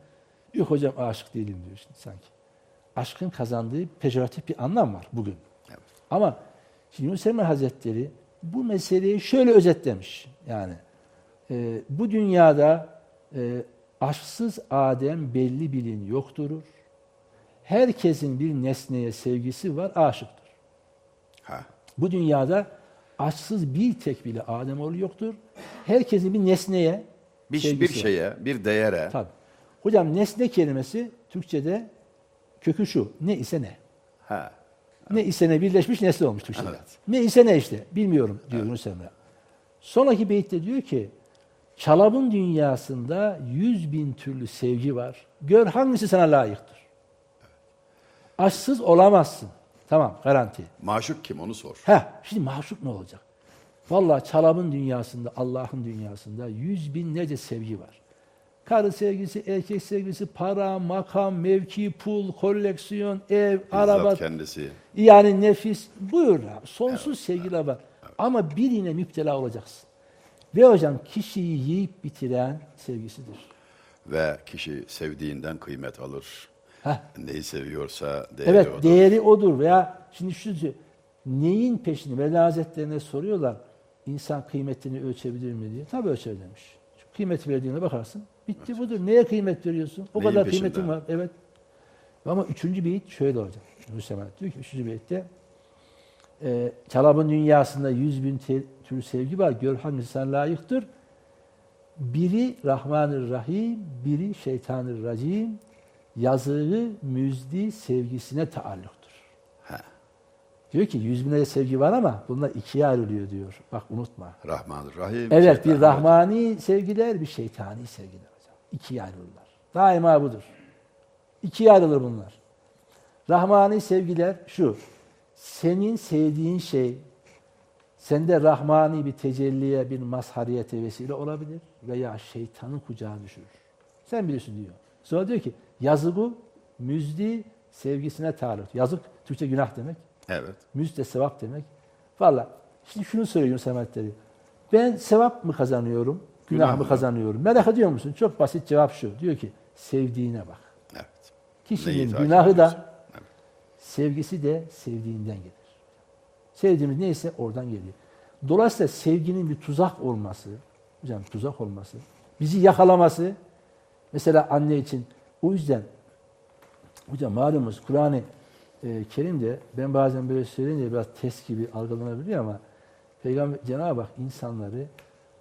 Yok hocam aşık değilim diyor şimdi sanki. Aşkın kazandığı pejoratif bir anlam var bugün. Evet. Ama şimdi Yunus Emre Hazretleri bu meseleyi şöyle özetlemiş. Yani e, bu dünyada e, aşksız Adem belli bilin yoktur. Herkesin bir nesneye sevgisi var, aşıktır. Ha. Bu dünyada aşksız bir tek bile Ademoğlu yoktur. Herkesin bir nesneye Bir, sevgisi bir var. şeye, bir değere. Tabii. Hocam nesne kelimesi Türkçe'de kökü şu. Ne ise ne. Ha. Ne ise ne birleşmiş nesne olmuş Türkçe'de. Evet. Ne ise ne işte. Bilmiyorum diyor Yunus Emre. Sonraki beytte diyor ki Çalabın dünyasında yüz bin türlü sevgi var. Gör hangisi sana layıktır. Aşksız olamazsın. Tamam garanti. Maşuk kim onu sor. Heh, şimdi mahşuk ne olacak? Vallahi çalabın dünyasında, Allah'ın dünyasında yüz binlerce sevgi var. Karı sevgisi, erkek sevgisi, para, makam, mevki, pul, koleksiyon, ev, araba, Bizzat kendisi. yani nefis. Buyur abi. Sonsuz sevgiler var. Ama birine müptela olacaksın. Ve hocam kişiyi yiyip bitiren sevgisidir. Ve kişi sevdiğinden kıymet alır. Heh. Neyi seviyorsa değeri Evet odur. değeri odur veya şimdi şu neyin peşini Mevla Hazretlerine soruyorlar insan kıymetini ölçebilir mi diye. Tabii ölçer demiş. Şu kıymeti verdiğine bakarsın. Bitti budur. Neye kıymet veriyorsun? O Neyin kadar peşinde? kıymetin var. Evet. Ama üçüncü beyit şöyle olacak. Emre diyor ki üçüncü beyitte e, Çalabın dünyasında yüz bin te- tür sevgi var. Gör hangisi sana layıktır. Biri Rahmanır Rahim, biri Şeytanır Racim. Yazığı müzdi sevgisine taalluktur. Ha. Diyor ki yüz binlerce sevgi var ama bunlar ikiye ayrılıyor diyor. Bak unutma. Rahman Rahim. Evet bir rahmani sevgiler bir şeytani sevgiler hocam. İkiye ayrılırlar. Daima budur. İkiye ayrılır bunlar. Rahmani sevgiler şu. Senin sevdiğin şey sende rahmani bir tecelliye, bir mazhariyete vesile olabilir veya şeytanın kucağına düşürür. Sen bilirsin diyor. Sonra diyor ki yazıgu müzdi sevgisine taalluk. Yazık Türkçe günah demek. Evet. Müjde sevap demek. Valla şimdi şunu söylüyor Yunus Hazretleri. Ben sevap mı kazanıyorum, günah, Günah mı kazanıyorum? Merak ediyor musun? Çok basit cevap şu. Diyor ki sevdiğine bak. Evet. Kişinin Neyi günahı da sevgisi de sevdiğinden gelir. Sevdiğimiz neyse oradan geliyor. Dolayısıyla sevginin bir tuzak olması, hocam tuzak olması, bizi yakalaması, mesela anne için o yüzden hocam malumuz Kur'an-ı e, Kerim'de ben bazen böyle söyleyince biraz test gibi algılanabiliyor ama Peygamber Cenab-ı Hak insanları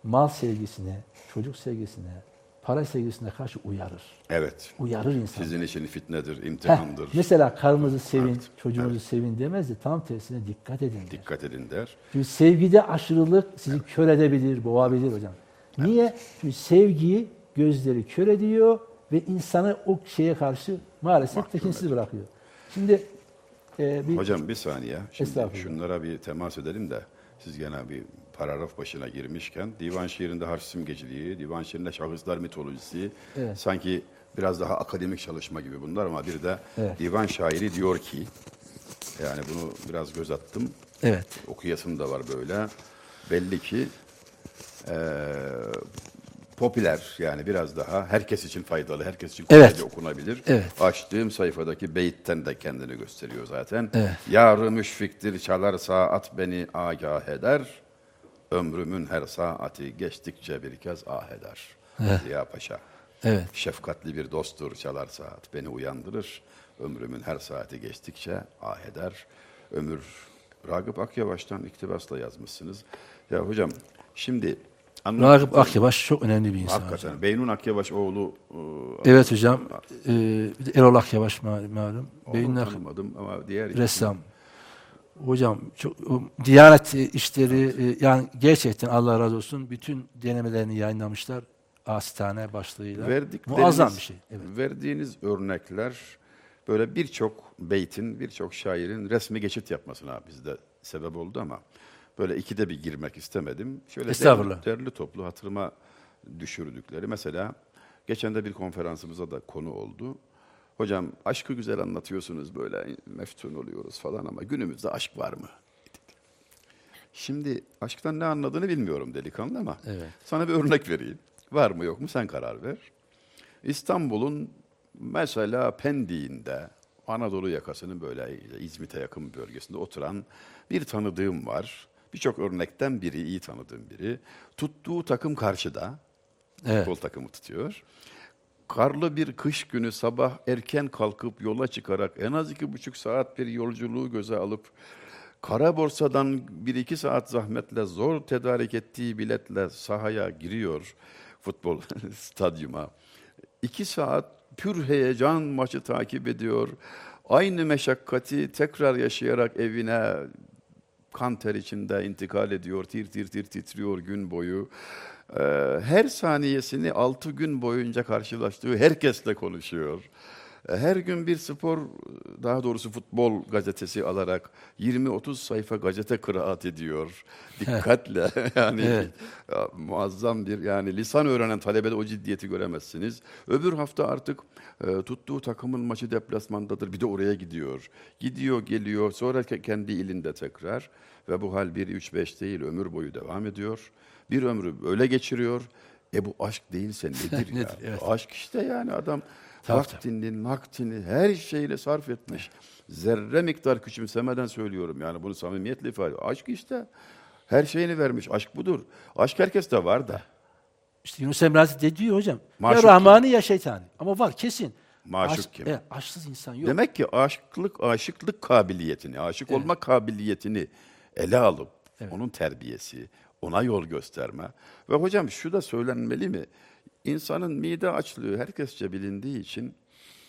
mal sevgisine, çocuk sevgisine, para sevgisine karşı uyarır. Evet. Uyarır insan. Sizin için fitnedir, Heh, imtihandır. mesela karımızı sevin, Evet, çocuğunuzu sevin demez de tam tersine dikkat edin. der. Dikkat edin der. Çünkü sevgide aşırılık sizi kör edebilir, boğabilir hocam. Niye? Çünkü sevgiyi gözleri kör ediyor ve insanı o şeye karşı maalesef Mahkum tekinsiz bırakıyor. Şimdi e, bir Hocam bir saniye. Şimdi şunlara bir temas edelim de siz gene bir paragraf başına girmişken divan şiirinde harf simgeciliği, divan şiirinde şahıslar mitolojisi Evet. sanki biraz daha akademik çalışma gibi bunlar ama bir de Evet. divan şairi diyor ki yani bunu biraz göz attım. evet. Okuyasım da var böyle. Belli ki eee, popüler yani biraz daha herkes için faydalı, herkes için Evet. kolayca okunabilir. Evet. Açtığım sayfadaki beyitten de kendini gösteriyor zaten. Evet. Yarı müşfiktir çalar saat beni agah eder. Ömrümün her saati geçtikçe bir kez ah eder. Ziya Paşa. Evet. Şefkatli bir dosttur çalar saat beni uyandırır. Ömrümün her saati geçtikçe ah eder. Ömür Ragıp Akyavaş'tan iktibasla yazmışsınız. Ya hocam şimdi anlat- Ragıp Akyavaş çok önemli bir insan. Hakikaten. hocam. Beynun Akyavaş oğlu e, Evet hocam. E, bir de Erol Akyavaş ma- malum. Beyin tanımadım ama diğer ressam. Hocam çok Diyanet işleri e, yani gerçekten Allah razı olsun bütün denemelerini yayınlamışlar. Asitane başlığıyla. Muazzam bir şey. Evet. Verdiğiniz örnekler böyle birçok beytin, birçok şairin resmi geçit yapmasına bizde sebep oldu ama böyle ikide bir girmek istemedim. Şöyle Estağfurullah. derli, derli toplu hatırıma düşürdükleri. Mesela geçen de bir konferansımıza da konu oldu. Hocam aşkı güzel anlatıyorsunuz böyle meftun oluyoruz falan ama günümüzde aşk var mı? Şimdi aşktan ne anladığını bilmiyorum delikanlı ama Evet. sana bir örnek vereyim. Var mı yok mu sen karar ver. İstanbul'un Mesela Pendik'inde Anadolu yakasının böyle İzmit'e yakın bir bölgesinde oturan bir tanıdığım var. Birçok örnekten biri, iyi tanıdığım biri. Tuttuğu takım karşıda. Evet. Futbol takımı tutuyor. Karlı bir kış günü sabah erken kalkıp yola çıkarak en az iki buçuk saat bir yolculuğu göze alıp kara borsadan bir iki saat zahmetle zor tedarik ettiği biletle sahaya giriyor futbol stadyuma. İki saat pür heyecan maçı takip ediyor. Aynı meşakkati tekrar yaşayarak evine kan ter içinde intikal ediyor, tir tir tir titriyor gün boyu. Ee, her saniyesini altı gün boyunca karşılaştığı herkesle konuşuyor. Ee, Her gün bir spor, daha doğrusu futbol gazetesi alarak 20-30 sayfa gazete kıraat ediyor. Dikkatle yani Evet. ya, muazzam bir yani lisan öğrenen talebede o ciddiyeti göremezsiniz. Öbür hafta artık e, tuttuğu takımın maçı deplasmandadır. Bir de oraya gidiyor. Gidiyor, geliyor. Sonra ke- kendi ilinde tekrar ve bu hal 1 3 5 değil ömür boyu devam ediyor. Bir ömrü böyle geçiriyor. E bu aşk değilse nedir ya? Nedir, evet. Aşk işte yani adam Tabii, vaktini, naktini her şeyle sarf etmiş. Zerre miktar küçümsemeden söylüyorum yani bunu samimiyetle ifade ediyorum. Aşk işte her şeyini vermiş. Aşk budur. Aşk herkeste var da. İşte Yunus Emre Hazretleri diyor hocam. Maşuk ya Rahmani ya şeytani. Ama var kesin. Maşuk Aşk- kim? Evet, aşksız insan yok. Demek ki aşıklık, aşıklık kabiliyetini, aşık olma kabiliyetini ele alıp onun terbiyesi, ona yol gösterme. Ve hocam şu da söylenmeli mi? İnsanın mide açlığı herkesçe bilindiği için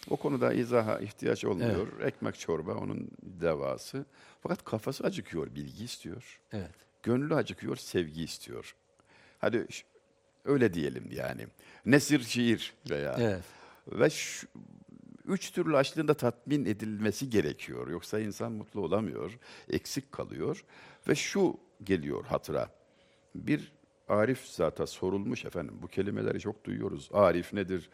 o konuda izaha ihtiyaç olmuyor. Ekmek çorba onun devası. Fakat kafası acıkıyor, bilgi istiyor. Evet. Gönlü acıkıyor, sevgi istiyor. Hadi öyle diyelim yani. Nesir şiir veya Evet. ve şu, üç türlü açlığın da tatmin edilmesi gerekiyor. Yoksa insan mutlu olamıyor, eksik kalıyor. Ve şu geliyor hatıra. Bir arif zata sorulmuş efendim. Bu kelimeleri çok duyuyoruz. Arif nedir?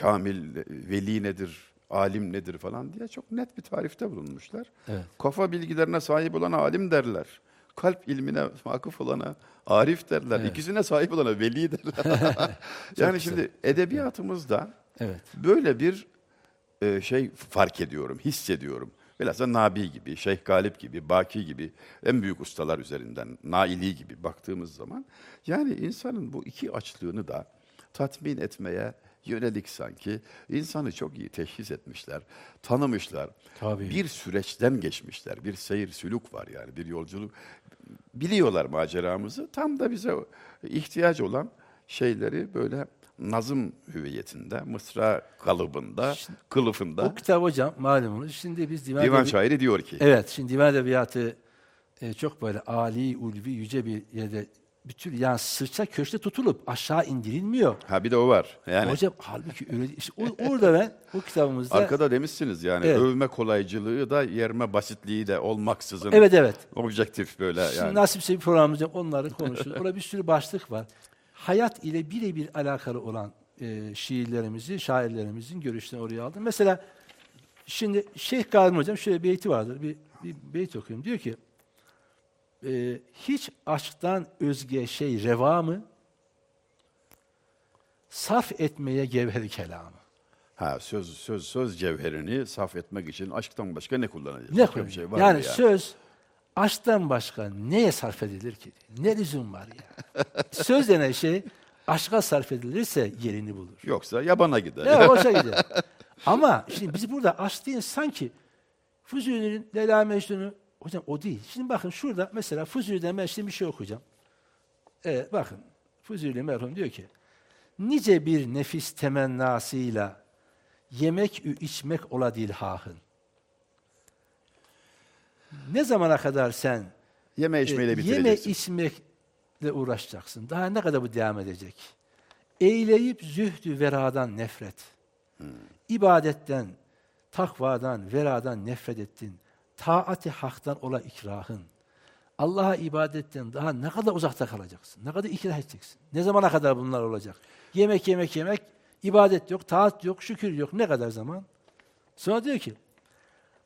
Kamil, veli nedir? Alim nedir falan diye çok net bir tarifte bulunmuşlar. Evet. Kafa bilgilerine sahip olana alim derler. Kalp ilmine vakıf olana arif derler. İkisine sahip olana veli derler. yani şimdi edebiyatımızda Evet. böyle bir e, şey fark ediyorum, hissediyorum. Bilhassa Nabi gibi, Şeyh Galip gibi, Baki gibi en büyük ustalar üzerinden, Naili gibi baktığımız zaman yani insanın bu iki açlığını da tatmin etmeye yönelik sanki insanı çok iyi teşhis etmişler, tanımışlar. Tabii. Bir süreçten geçmişler, bir seyir sülük var yani bir yolculuk. Biliyorlar maceramızı, tam da bize ihtiyaç olan şeyleri böyle nazım hüviyetinde, mısra kalıbında, kılıfında O kitap hocam malumunuz. Şimdi biz divan, divan şairi diyor ki, Evet, şimdi divan edebiyatı e, çok böyle ali, ulvi, yüce bir yerde bir tür yani sırça köşte tutulup aşağı indirilmiyor. ha bir de o var. Yani Hocam halbuki öyle. İşte o- orada ben bu kitabımızda arkada demişsiniz yani Evet. övme kolaycılığı da yerme basitliği de olmaksızın Evet evet. objektif böyle Şimdi yani. nasipse bir programımızda onları konuşuruz. Orada bir sürü başlık var. Hayat ile birebir alakalı olan e, şiirlerimizi, şairlerimizin görüşlerini oraya aldım. Mesela şimdi Şeyh Galim Hocam şöyle bir beyti vardır. Bir, bir beyt okuyayım. Diyor ki e, hiç aşktan özge şey reva mı? Sarf etmeye gevheri kelamı. Ha söz söz söz cevherini saf etmek için aşktan başka ne kullanacağız? Ne bir şey var yani mı ya? söz aşktan başka neye sarf edilir ki? Ne lüzum var ya? söz denen şey aşka sarf edilirse yerini bulur. Yoksa yabana gider. Ne boşa gider. Ama şimdi biz burada aşk değil sanki Füzuri'nin Leyla Mecnun'u hocam o değil. Şimdi bakın şurada mesela Füzuri'den ben şimdi bir şey okuyacağım. Evet bakın Füzuri merhum diyor ki nice bir nefis temennasıyla yemek ü içmek ola dilhahın. Ne zamana kadar sen Yeme içmeyle e, yeme içmekle uğraşacaksın. Daha ne kadar bu devam edecek? Eyleyip zühdü veradan nefret. İbadetten, takvadan, veradan nefret ettin. Taati haktan ola ikrahın. Allah'a ibadetten daha ne kadar uzakta kalacaksın? Ne kadar ikrah edeceksin? Ne zamana kadar bunlar olacak? Yemek yemek yemek, ibadet yok, taat yok, şükür yok. Ne kadar zaman? Sonra diyor ki,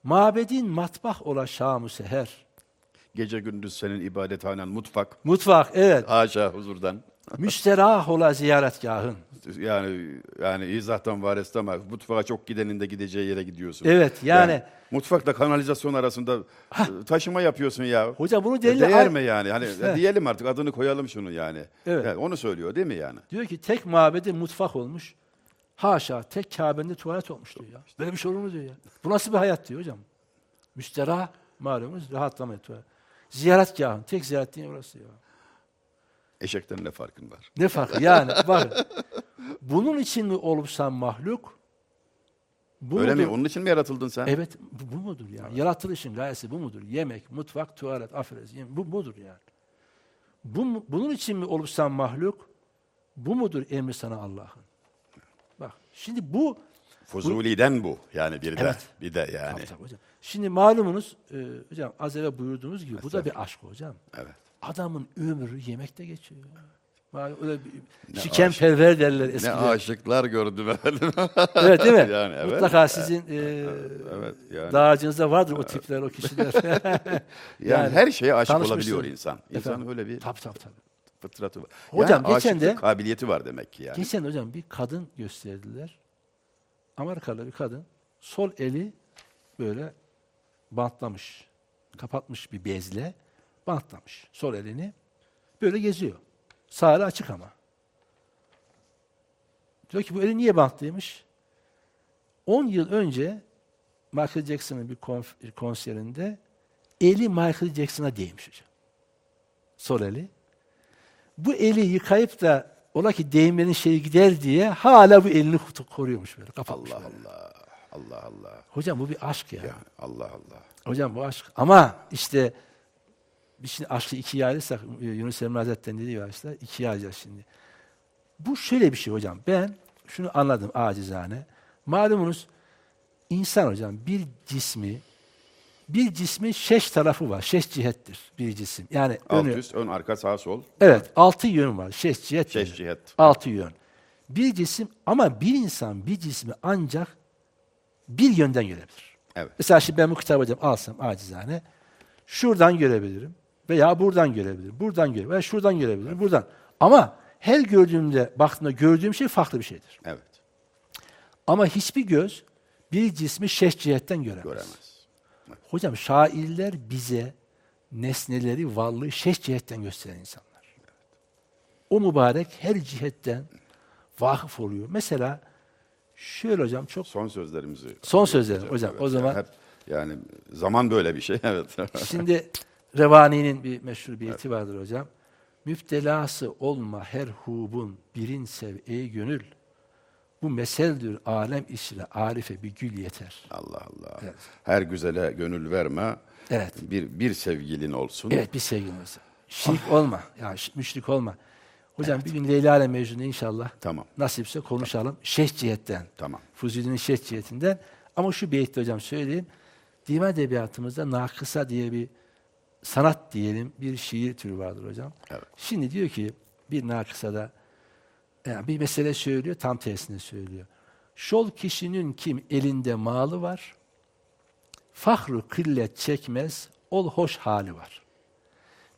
mabedin matbah ola şamu seher. Gece gündüz senin ibadethanen mutfak. Mutfak, evet. Haşa huzurdan. Müsterah ola ziyaretgahın. yani yani izahtan varis ama mutfağa çok gidenin de gideceği yere gidiyorsun. Evet, yani- mutfakla kanalizasyon arasında e, taşıma yapıyorsun ya. Hocam bunu delil Değer al- mi yani? Hani Evet. diyelim artık adını koyalım şunu yani. Evet. Yani onu söylüyor değil mi yani? Diyor ki tek mabedi mutfak olmuş. Haşa tek Kabe'nin tuvalet olmuş diyor ya. Böyle bir şey olur mu diyor ya. Bu nasıl bir hayat diyor hocam. Müsterah malumunuz rahatlama tuvalet. Ziyaretgahın tek ziyaretliğin orası ya. Eşekten ne farkın var? Ne farkı yani bak. Bunun için mi olup sen mahluk? Bu Öyle mi? mudur? Onun için mi yaratıldın sen? Evet bu, bu mudur yani? Yaratılışın gayesi bu mudur? Yemek, mutfak, tuvalet, affedersin. Bu budur yani. Bu, bunun için mi olup sen mahluk? Bu mudur emri sana Allah'ın? Şimdi bu Fuzuli'den bu. Yani bir de. Evet. Bir de yani. Tabii, tabii hocam. Şimdi malumunuz e, hocam az evvel buyurduğunuz gibi bu da bir aşk hocam. Evet. Adamın ömrü yemekte geçiyor. Öyle bir, Ne şikenperver derler Ne eskiden. aşıklar gördüm efendim. Evet değil mi? Yani evet. Mutlaka sizin e, Evet yani. dağarcığınızda vardır o tipler, o kişiler. yani, yani her şeye aşık olabiliyor insan. İnsan Efendim? öyle bir tabii tabii tabii. Fıtratı var. Hocam yani geçen de- kabiliyeti var demek ki yani. Geçen hocam bir kadın gösterdiler. Amerikalı bir kadın. Sol eli böyle bantlamış. Kapatmış bir bezle. Bantlamış sol elini. Böyle geziyor. Sağ eli açık ama. Diyor ki bu eli niye bantlıymış? 10 yıl önce Michael Jackson'ın bir konserinde eli Michael Jackson'a değmiş hocam. Sol eli. Bu eli yıkayıp da ola ki değmenin şeyi gider diye hala bu elini koruyormuş böyle. Kapatmış Allah böyle. Allah. Allah Allah. Hocam bu bir aşk ya. Yani Allah Allah. Hocam bu aşk. Ama işte biz şimdi aşkı ikiye ayırırsak e, Yunus Emre Hazretleri'nin dediği var işte ikiye ayıracağız şimdi. Bu şöyle bir şey hocam. Ben şunu anladım acizane. Malumunuz insan hocam bir cismi bir cismin şeş tarafı var. Şeş cihettir bir cisim. Yani Alt önü, üst, ön, arka, sağ, sol. evet altı yön var. Şeş cihet. Şeş denir. cihet. Altı yön. Bir cisim ama bir insan bir cismi ancak bir yönden görebilir. Evet. Mesela şimdi ben bu kitabı hocam alsam acizane şuradan görebilirim veya buradan görebilirim. Buradan görebilirim veya şuradan görebilirim. Buradan. Ama her gördüğümde baktığımda gördüğüm şey farklı bir şeydir. Evet. Ama hiçbir göz bir cismi şeş cihetten göremez. Göremez. Hocam şairler bize nesneleri, varlığı şeş cihetten gösteren insanlar. O mübarek her cihetten vakıf oluyor. Mesela şöyle hocam çok Son sözlerimizi. Son sözlerim hocam. O zaman- hep yani zaman böyle bir şey. Evet. Şimdi Revani'nin bir meşhur bir eti vardır hocam. Müptelası olma her hubun birin sev ey gönül. Bu meseldür alem işle arife bir gül yeter. Allah Allah. Evet. Her güzele gönül verme. Evet. Bir bir sevgilin olsun. Evet bir sevgilimiz. Şirk olma. Ya şi- müşrik olma. Hocam bir gün Leyla ile Mecnun'u inşallah Tamam. nasipse konuşalım. Şeş cihetten. Tamam. Fuzuli'nin şeş cihetinden. Ama şu beytte hocam söyleyeyim. Divan edebiyatımızda nakısa diye bir sanat diyelim bir şiir türü vardır hocam. Evet. Şimdi diyor ki bir nakısada yani bir mesele söylüyor tam tersini söylüyor. Şol kişinin kim elinde malı var, fahru kıllet çekmez, ol hoş hali var.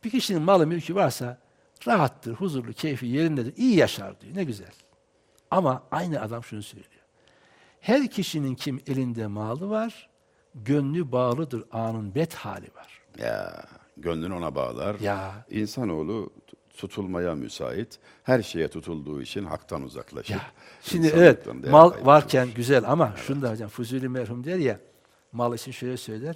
Bir kişinin malı mülkü varsa rahattır, huzurlu, keyfi yerindedir, iyi yaşar diyor. Ne güzel. Ama aynı adam şunu söylüyor. Her kişinin kim elinde malı var, gönlü bağlıdır, anın bet hali var. Ya gönlün ona bağlar. Ya. İnsanoğlu tutulmaya müsait. Her şeye tutulduğu için haktan uzaklaşır. Ya, şimdi evet mal varken güzel ama şunu da hocam Fuzuli merhum der ya mal için şöyle söyler.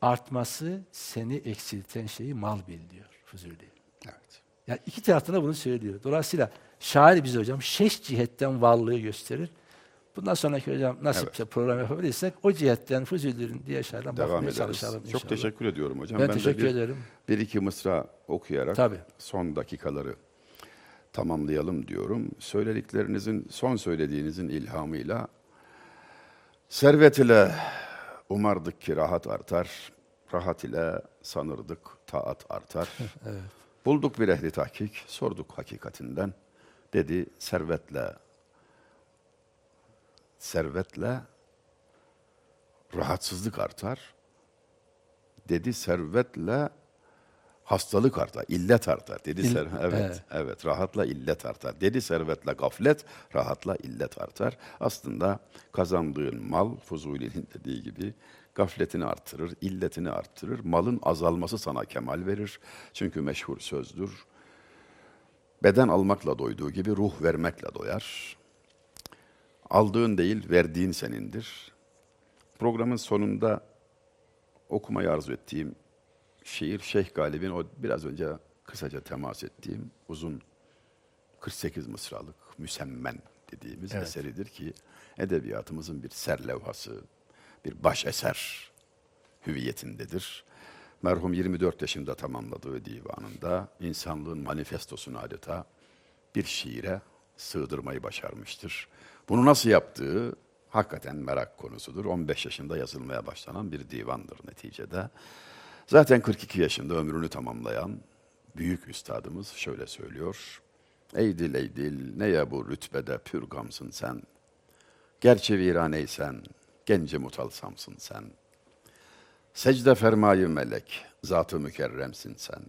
Artması seni eksilten şeyi mal bil diyor Fuzuli. Evet. Yani iki taraftan da bunu söylüyor. Dolayısıyla şair bize hocam şeş cihetten varlığı gösterir. Bundan sonraki hocam nasipse program yapabilirsek o cihetten Fuzuli'nin diğer şairden Devam bakmaya ederiz. çalışalım inşallah. Çok teşekkür ediyorum hocam. Ben de teşekkür bir, ederim. Bir iki mısra okuyarak Tabii. son dakikaları tamamlayalım diyorum. Söylediklerinizin, son söylediğinizin ilhamıyla servet ile umardık ki rahat artar, rahat ile sanırdık taat artar. Evet. Bulduk bir ehli tahkik, sorduk hakikatinden. Dedi servetle servetle rahatsızlık artar. Dedi servetle hastalık artar, illet artar. Dedi İll- ser evet, evet. evet, rahatla illet artar. Dedi servetle gaflet, rahatla illet artar. Aslında kazandığın mal Fuzuli'nin dediği gibi gafletini artırır, illetini artırır. Malın azalması sana kemal verir. Çünkü meşhur sözdür. Beden almakla doyduğu gibi ruh vermekle doyar. Aldığın değil, verdiğin senindir. Programın sonunda okumayı arzu ettiğim şiir Şeyh Galip'in o biraz önce kısaca temas ettiğim uzun 48 mısralık müsemmen dediğimiz Evet. eseridir ki edebiyatımızın bir serlevhası, bir baş eser hüviyetindedir. Merhum 24 yaşında tamamladığı divanında insanlığın manifestosunu adeta bir şiire sığdırmayı başarmıştır. Bunu nasıl yaptığı hakikaten merak konusudur. 15 yaşında yazılmaya başlanan bir divandır neticede. Zaten 42 yaşında ömrünü tamamlayan büyük üstadımız şöyle söylüyor. Ey dil ey dil ne ya bu rütbede pür gamsın sen. Gerçi viraneysen, genci mutalsamsın sen. Secde fermayı melek, zatı mükerremsin sen.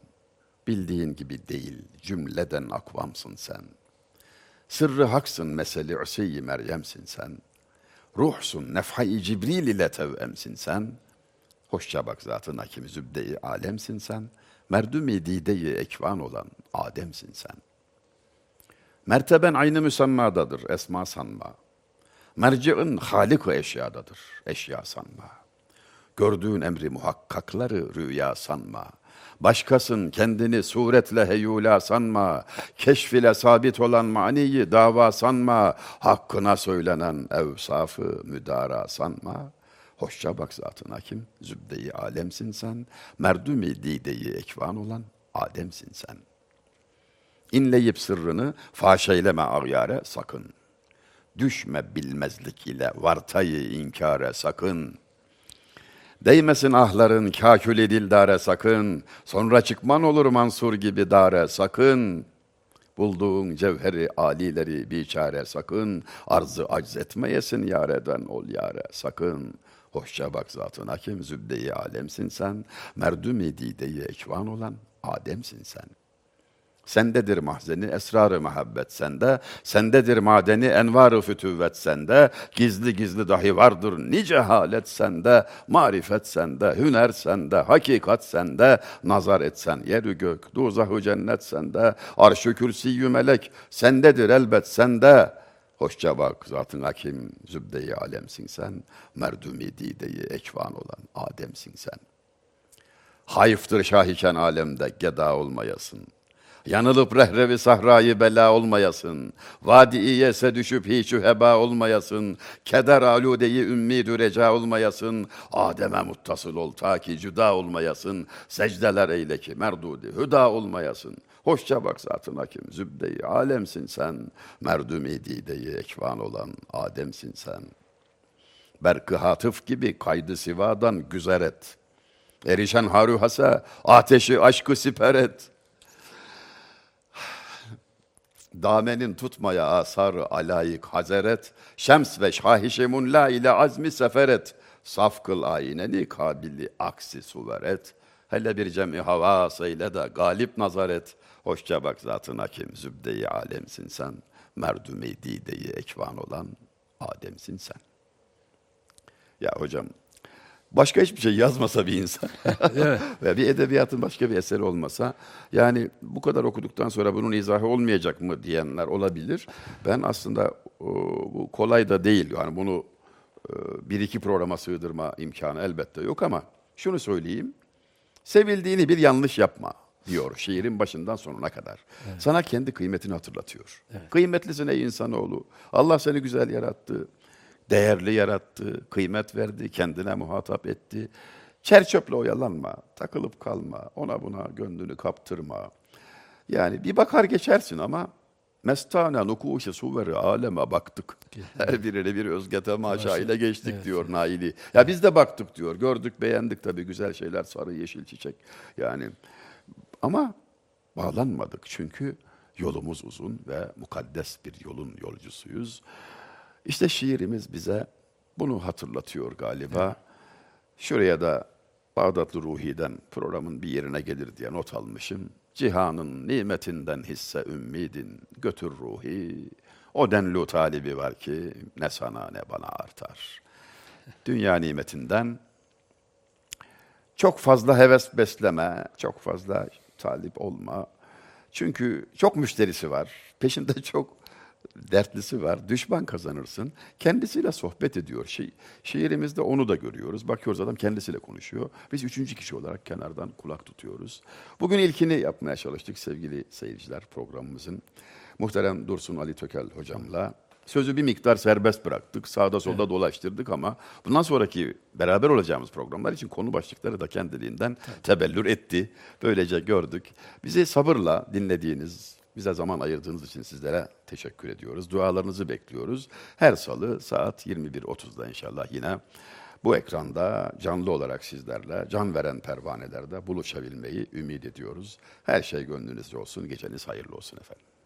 Bildiğin gibi değil, cümleden akvamsın sen. Sırrı haksın meseli üseyyi Meryem'sin sen. Ruhsun nefhai Cibril ile tevemsin sen. Hoşça bak zatın hakimi zübde-i alemsin sen. Merdüm-i ekvan olan Adem'sin sen. Merteben aynı müsemmadadır, esma sanma. Merci'in halik eşyadadır, eşya sanma. Gördüğün emri muhakkakları rüya sanma. Başkasın kendini suretle heyula sanma. Keşfile sabit olan maniyi dava sanma. Hakkına söylenen evsafı müdara sanma. Hoşça bak zatın hakim, zübde-i alemsin sen. Merdüm-i dide-i ekvan olan Adem'sin sen. İnleyip sırrını faş eyleme sakın. Düşme bilmezlik ile vartayı inkare sakın. Değmesin ahların kakülü dildare sakın. Sonra çıkman olur Mansur gibi dare sakın. Bulduğun cevheri alileri biçare sakın. Arzı acz etmeyesin yareden ol yare sakın. Hoşça bak zatın hakim zübde-i alemsin sen. Merdüm-i dide-i ekvan olan Adem'sin sen. Sendedir mahzeni, esrarı muhabbet sende. Sendedir madeni, envarı fütüvvet sende. Gizli gizli dahi vardır nice halet sende. Marifet sende, hüner sende, hakikat sende. Nazar etsen yeri gök, duzahı cennet sende. Arş-ı kürsiyü melek, sendedir elbet sende. Hoşça bak zatın hakim, zübde-i alemsin sen. Merdumi dide-i ekvan olan Adem'sin sen. Hayıftır şahiken alemde geda olmayasın. Yanılıp rehrevi sahrayı bela olmayasın. Vadi iyese düşüp hiç heba olmayasın. Keder aludeyi ümmi düreca olmayasın. Adem'e muttasıl ol ta ki cüda olmayasın. Secdeler eyle ki merdudi hüda olmayasın. Hoşça bak zatın hakim zübdeyi alemsin sen. Merdumi dideyi ekvan olan Adem'sin sen. Berkı hatıf gibi kaydı sivadan güzer et. Erişen haruhasa ateşi aşkı siper et. Damenin tutmaya asarı alayık hazeret, şems ve şahişemun la ile azmi seferet, saf kıl ayneni kabili aksi suveret, hele bir cemi havas eyle de galip nazaret, hoşça bak zatın hakim zübde-i alemsin sen, merdüm-i dide-i ekvan olan Adem'sin sen. Ya hocam, başka hiçbir şey yazmasa bir insan ve bir edebiyatın başka bir eseri olmasa yani bu kadar okuduktan sonra bunun izahı olmayacak mı diyenler olabilir. Ben aslında bu kolay da değil yani bunu e, bir iki programa sığdırma imkanı elbette yok ama şunu söyleyeyim. Sevildiğini bir yanlış yapma diyor şiirin başından sonuna kadar. Sana kendi kıymetini hatırlatıyor. Kıymetlisin ey insanoğlu. Allah seni güzel yarattı. Değerli yarattı, kıymet verdi, kendine muhatap etti. Çerçöple oyalanma, takılıp kalma, ona buna gönlünü kaptırma. Yani bir bakar geçersin ama mestane nukuşe suveri aleme baktık. Her birine bir özge temaşa ile geçtik diyor Naili. Ya biz de baktık diyor. Gördük, beğendik tabii güzel şeyler, sarı yeşil çiçek. Yani ama bağlanmadık çünkü yolumuz uzun ve mukaddes bir yolun yolcusuyuz. İşte şiirimiz bize bunu hatırlatıyor galiba. Şuraya da Bağdatlı Ruhi'den programın bir yerine gelir diye not almışım. Cihanın nimetinden hisse ümmidin götür ruhi. O denli talibi var ki ne sana ne bana artar. Dünya nimetinden çok fazla heves besleme, çok fazla talip olma. Çünkü çok müşterisi var. Peşinde çok dertlisi var. Düşman kazanırsın. Kendisiyle sohbet ediyor. Şi şiirimizde onu da görüyoruz. Bakıyoruz adam kendisiyle konuşuyor. Biz üçüncü kişi olarak kenardan kulak tutuyoruz. Bugün ilkini yapmaya çalıştık sevgili seyirciler programımızın. Muhterem Dursun Ali Tökel hocamla Sözü bir miktar serbest bıraktık. Sağda solda dolaştırdık ama bundan sonraki beraber olacağımız programlar için konu başlıkları da kendiliğinden tebellür etti. Böylece gördük. Bizi sabırla dinlediğiniz, bize zaman ayırdığınız için sizlere teşekkür ediyoruz. Dualarınızı bekliyoruz. Her salı saat 21.30'da inşallah yine bu ekranda canlı olarak sizlerle can veren pervanelerde buluşabilmeyi ümit ediyoruz. Her şey gönlünüzce olsun. Geceniz hayırlı olsun efendim.